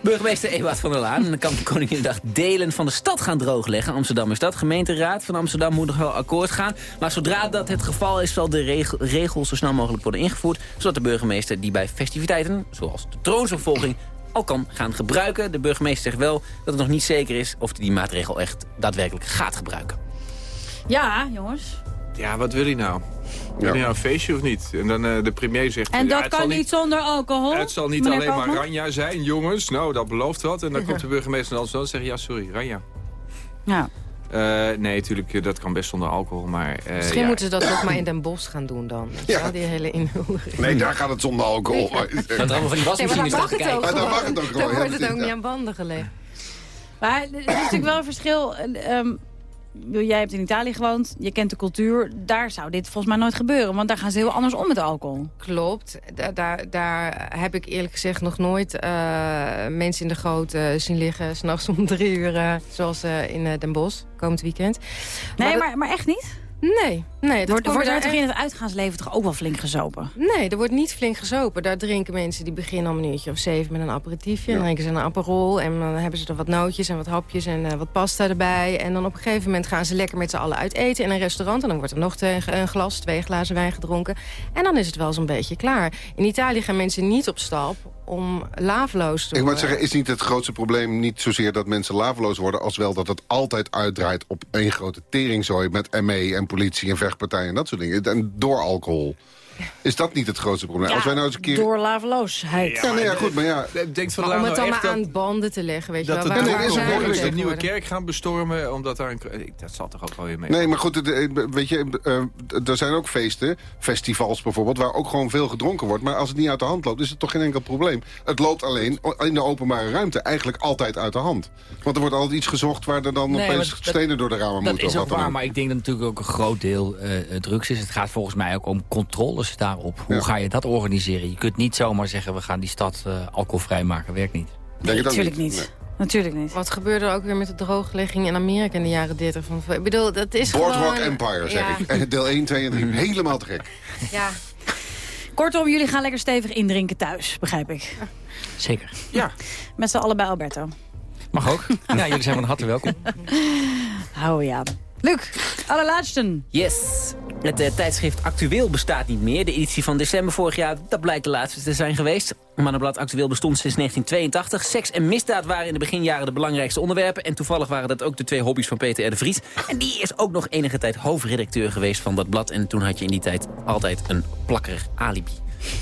Burgemeester Ewout van der Laan kan op Koninginnedag delen van de stad gaan droogleggen. Amsterdam is dat. Gemeenteraad van Amsterdam moet nog wel akkoord gaan. Maar zodra dat het geval is, zal de regel, regel zo snel mogelijk worden ingevoerd. Zodat de burgemeester die bij festiviteiten, zoals de troonsopvolging, al kan gaan gebruiken. De burgemeester zegt wel dat het nog niet zeker is of hij die maatregel echt daadwerkelijk gaat gebruiken. Ja, jongens. Ja, wat wil hij nou? Wil hij nou een feestje of niet? En dan eh, de premier zegt... En ja, dat kan niet zonder alcohol. Het zal niet alleen maar? Ranja zijn, jongens. Nou, dat belooft wat. En dan komt de burgemeester dan zo en zegt... Ja, sorry, Ranja. Ja. Eh, nee, natuurlijk, eh, dat kan best zonder alcohol, maar... eh, Misschien ja. moeten ze dat ook maar in Den Bosch gaan doen dan. Ja. Ja. Die hele invoering. Nee, daar gaat het zonder alcohol. Dat er allemaal van die Nee, wasmachines het kijken. ook Maar dan gewoon. mag het ook gewoon, Dan ja, wordt het ook niet ja. aan banden gelegd. Maar er is natuurlijk wel een verschil. eh, ehm, jij hebt in Italië gewoond, je kent de cultuur. Daar zou dit volgens mij nooit gebeuren, want daar gaan ze heel anders om met alcohol. Klopt. Daar, daar, daar heb ik eerlijk gezegd nog nooit uh, mensen in de goot uh, zien liggen. S'nachts om drie uur, uh, zoals in Den Bosch, komend weekend. Nee, maar, maar, maar echt niet? Nee, nee. Dat wordt, wordt daar echt... in het uitgaansleven toch ook wel flink gezopen? Nee, er wordt niet flink gezopen. Daar drinken mensen die beginnen om een uurtje of zeven met een aperitiefje. Ja. Dan drinken ze een aperol en dan hebben ze er wat nootjes en wat hapjes en uh, wat pasta erbij. En dan op een gegeven moment gaan ze lekker met z'n allen uit eten in een restaurant. En dan wordt er nog twee, een glas, twee glazen wijn gedronken. En dan is het wel zo'n beetje klaar. In Italië gaan mensen niet op stap om laveloos te worden. Ik moet zeggen, is niet het grootste probleem niet zozeer dat mensen laveloos worden... als wel dat het altijd uitdraait op één grote teringzooi... met ME en politie en vechtpartijen en dat soort dingen. En door alcohol. Is dat niet het grootste probleem? Ja, Als wij nou eens een keer... door laveloosheid. Ja, nee, ja, goed, maar ja... Denkt van maar om het dan nou maar aan banden te leggen, weet je dat wel. Dat waar, de nieuwe kerk gaan bestormen, omdat daar een... Dat zal toch ook wel weer mee. Nee, maar goed, weet je, uh, er zijn ook feesten, festivals bijvoorbeeld... waar ook gewoon veel gedronken wordt. Maar als het niet uit de hand loopt, is het toch geen enkel probleem. Het loopt alleen in de openbare ruimte eigenlijk altijd uit de hand. Want er wordt altijd iets gezocht waar er dan nee, opeens stenen door de ramen moeten. Dat is ook waar, maar ik denk dat natuurlijk ook een groot deel uh, drugs is. Het gaat volgens mij ook om controles daarop. Hoe ga je dat organiseren? Je kunt niet zomaar zeggen, we gaan die stad uh, alcoholvrij maken. Werkt niet. Nee, natuurlijk niet. niet. Natuurlijk niet. Wat gebeurde er ook weer met de drooglegging in Amerika in de jaren 30? Van, ik bedoel, dat is Boardwalk gewoon... Empire, zeg ja. ik. Deel 1, 2 en 3. Helemaal te gek. Ja. Kortom, jullie gaan lekker stevig indrinken thuis, begrijp ik. Zeker. Ja. Met z'n allen bij Alberto. Mag ook. ja, jullie zijn van harte welkom. Hou je aan. Luc, allerlaatste. Yes. Het uh, tijdschrift Actueel bestaat niet meer. De editie van december vorig jaar, dat blijkt de laatste te zijn geweest. Mannenblad Actueel bestond sinds 1982. Seks en misdaad waren in de beginjaren de belangrijkste onderwerpen. En toevallig waren dat ook de twee hobby's van Peter R. de Vries. En die is ook nog enige tijd hoofdredacteur geweest van dat blad. En toen had je in die tijd altijd een plakkerig alibi.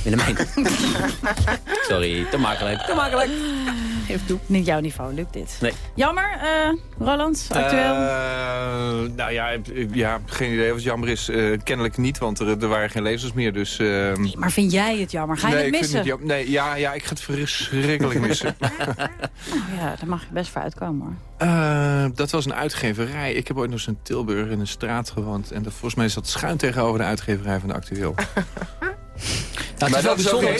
Willemijn. Sorry, te makkelijk, te makkelijk. Geef toe. Niet jouw niveau, lukt dit. Nee. Jammer, uh, Roland, actueel? Uh, nou ja, ja, geen idee wat jammer is. Uh, kennelijk niet, want er, er, waren geen lezers meer. Dus, nee, maar vind jij het jammer? Ga je nee, het missen? Ik vind het nee, ja, ja, ik ga het verschrikkelijk missen. nou ja, daar mag je best voor uitkomen hoor. dat was een uitgeverij. Ik heb ooit nog eens in Tilburg in een straat gewoond. En dat, volgens mij is dat schuin tegenover de uitgeverij van de Actueel. Nou, het, is wel bijzonder.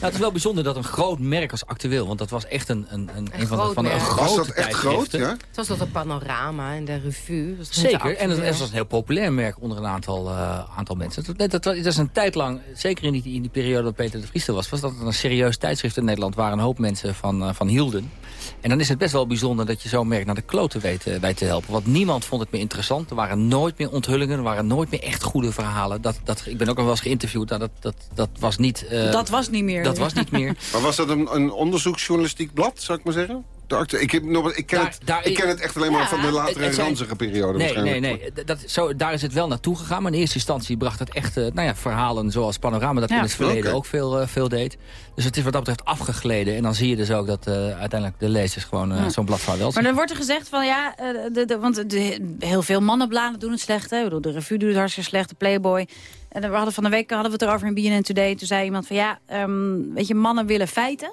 het is wel bijzonder dat een groot merk als actueel... want dat was echt een, een, een, een van, de, van een grote Was dat echt groot, ja? Het was dat een panorama en de revue. Zeker, en het, het, was een heel populair merk onder een aantal, uh, aantal mensen. Dat, dat, dat, is een tijd lang, zeker in die, in die periode dat Peter de Vries er was... was dat een serieus tijdschrift in Nederland... waar een hoop mensen van, uh, van hielden. En dan is het best wel bijzonder dat je zo'n merk naar de kloten weet, uh, weet te helpen. Want niemand vond het meer interessant. Er waren nooit meer onthullingen, er waren nooit meer echt goede verhalen. Dat, dat, ik ben ook nog wel eens geïnterviewd, nou, dat, dat, dat was niet... Uh, dat was niet meer. Dat was niet meer. maar was dat een, een onderzoeksjournalistiek blad, zou ik maar zeggen? Ik, heb nog, ik, ken, daar, het, daar, ik ken het echt alleen maar ja, van de latere ranzige periode. Nee, nee, nee. Dat, zo, daar is het wel naartoe gegaan. Maar in eerste instantie bracht het echt uh, nou ja, verhalen zoals Panorama... dat ja, in het verleden okay. ook veel, uh, veel deed. Dus het is wat dat betreft afgegleden. En dan zie je dus ook dat uh, uiteindelijk de lezers gewoon ja. zo'n blad vaarwel Maar dan wordt er gezegd van ja... De, de, want de, heel veel mannenbladen doen het slecht. Hè? Ik bedoel, de revue doet het hartstikke slecht, de Playboy... En we hadden van de week hadden we het erover in BNN Today. Toen zei iemand van ja, um, weet je, mannen willen feiten.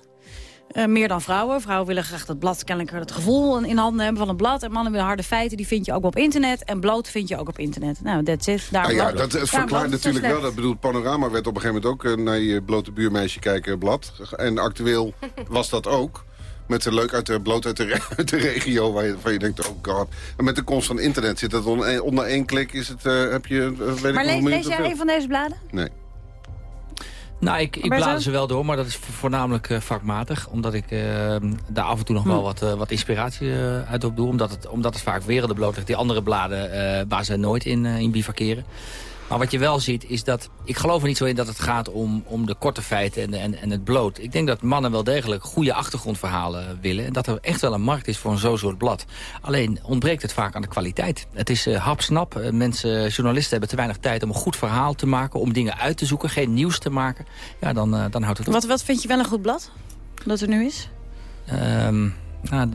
Uh, meer dan vrouwen. Vrouwen willen graag dat blad kennelijk het gevoel in handen hebben van een blad. En mannen willen harde feiten, die vind je ook op internet. En bloot vind je ook op internet. Nou, that's it. Daar ah, ja, dat het verklaart natuurlijk wel. Dat bedoelt Panorama werd op een gegeven moment ook uh, naar je blote buurmeisje kijken blad. En actueel was dat ook. Met de leuk uit de, bloot uit de, uit de regio waar je, waar je denkt, oh god. En met de komst van internet zit het onder, onder één klik, is het, uh, heb je, uh, weet maar ik le lees jij een van deze bladen? Nee. Nou, ik, ik blader ze wel door, maar dat is voornamelijk uh, vakmatig. Omdat ik uh, daar af en toe nog hm. wel wat, uh, wat inspiratie uit op doe. Omdat het, omdat het vaak werelden bloot ligt. Die andere bladen waar ze nooit in, in bivakeren. Maar wat je wel ziet is dat... Ik geloof er niet zo in dat het gaat om, om de korte feiten en, en, en het bloot. Ik denk dat mannen wel degelijk goede achtergrondverhalen willen. En dat er echt wel een markt is voor een zo'n soort blad. Alleen ontbreekt het vaak aan de kwaliteit. Het is uh, hapsnap. Uh, mensen, journalisten hebben te weinig tijd om een goed verhaal te maken. Om dingen uit te zoeken, geen nieuws te maken. Ja, dan, uh, dan houdt het op. Wat, wat vind je wel een goed blad? Dat er nu is? Um, nou,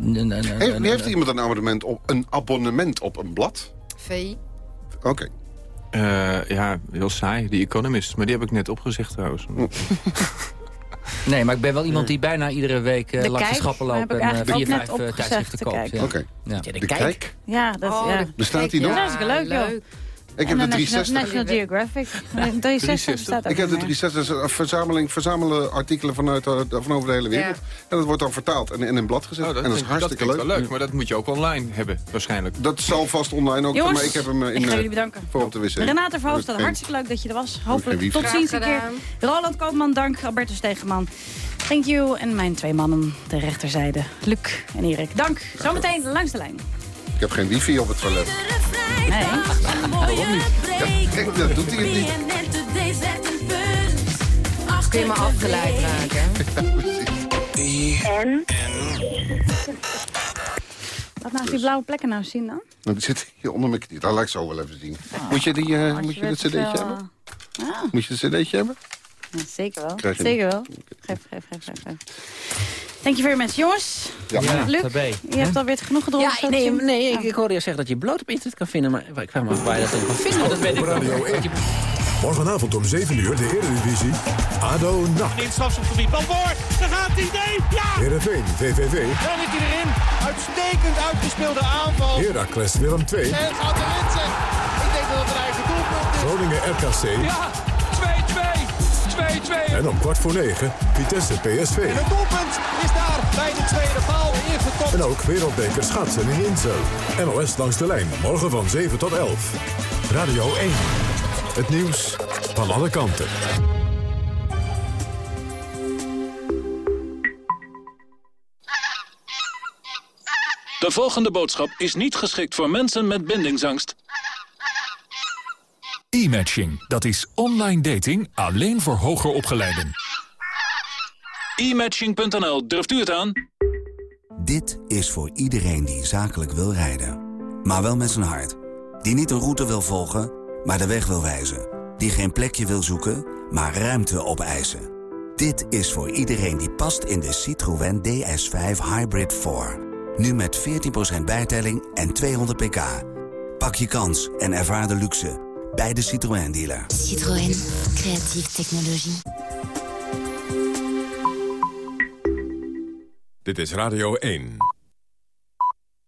heeft, heeft iemand een abonnement op een, abonnement op een blad? VI. Oké. Okay. Uh, ja, heel saai. The Economist. Maar die heb ik net opgezegd trouwens. Nee, maar ik ben wel iemand die bijna iedere week uh, de langs kijk, de schappen loopt en uh, vier, vijf opgezegd tijdschriften te koopt. Ja. Oké. Ja. De, kijk? Ja, dat, Oh, ja. Bestaat die Ja, nog? dat is hartstikke leuk, joh. Ik heb de dan National, 360. National Geographic. Nee, 360 bestaat ook Ik heb de niet meer. 360, dat is een verzameling, verzamelen artikelen vanuit, eh, van over de hele wereld. En dat wordt dan vertaald en in een blad gezet. Oh, dat en dat is hartstikke dat leuk. klinkt wel leuk, maar dat moet je ook online hebben, waarschijnlijk. Dat zal vast online ook, Jongens, maar ik heb hem eh, ik in, ga eh, jullie bedanken. voor op de wc. Renate Verhoofdstad, Geen- hartstikke leuk dat je er was. Hopelijk tot ziens een keer. Roland Koopman, dank. Alberto Stegeman, thank you. En mijn twee mannen, de rechterzijde, Luc en Erik. Dank. Zometeen langs de lijn. Ik heb geen wifi op het toilet. Nee. Waarom niet? Ja, kijk, dat doet hij het niet. Kun je me afgeleid raken? En? Laat nou eens die blauwe plekken nou zien dan. Nou, die zit hier onder mijn knie. Dat laat ik zo wel even zien. Moet je, die, eh, Als moet je het te cd'tje veel, hebben? eh, Ja, Moet je het cd'tje hebben? Ja, zeker wel. Krijg je Zeker wel. Geef, geef, geef, geef. geef. Thank you very much. Jongens, Ja. Luc, daarbij. je hebt alweer genoeg gedronken. Ja, nee, nee ik, ik hoorde je zeggen dat je bloot op internet kan vinden. Maar ik vraag me af waar je dat kan vinden. Dat weet ik wel. Radio 1. Morgenavond om 7 uur de Eredivisie. ADO NAC. In het strafschopgebied. Bal voor. Daar gaat hij. Nee. Ja. Heerenveen VVV. Dan is hij erin. Uitstekend uitgespeelde aanval. Heracles Willem 2. En het gaat erin zeg. Ik denk dat het een eigen doelpunt is. Groningen RKC. Ja. 2-2. 2-2. En om kwart voor 9 Vitesse PSV. En het doelpunt is daar bij de tweede paal ingekopt. En ook wereldbeker schaatsen in Insel. NOS langs de lijn. Morgen van 7 tot 11. Radio 1. Het nieuws van alle kanten. De volgende boodschap is niet geschikt voor mensen met bindingsangst. E-matching, dat is online dating alleen voor hoger opgeleiden. E-matching.nl, durft u het aan? Dit is voor iedereen die zakelijk wil rijden. Maar wel met zijn hart. Die niet een route wil volgen, maar de weg wil wijzen. Die geen plekje wil zoeken, maar ruimte opeisen. Dit is voor iedereen die past in de Citroën DS5 Hybrid 4. Nu met 14% bijtelling en 200 pk. Pak je kans en ervaar de luxe bij de Citroën dealer. Citroën, creatieve technologie. Dit is Radio 1.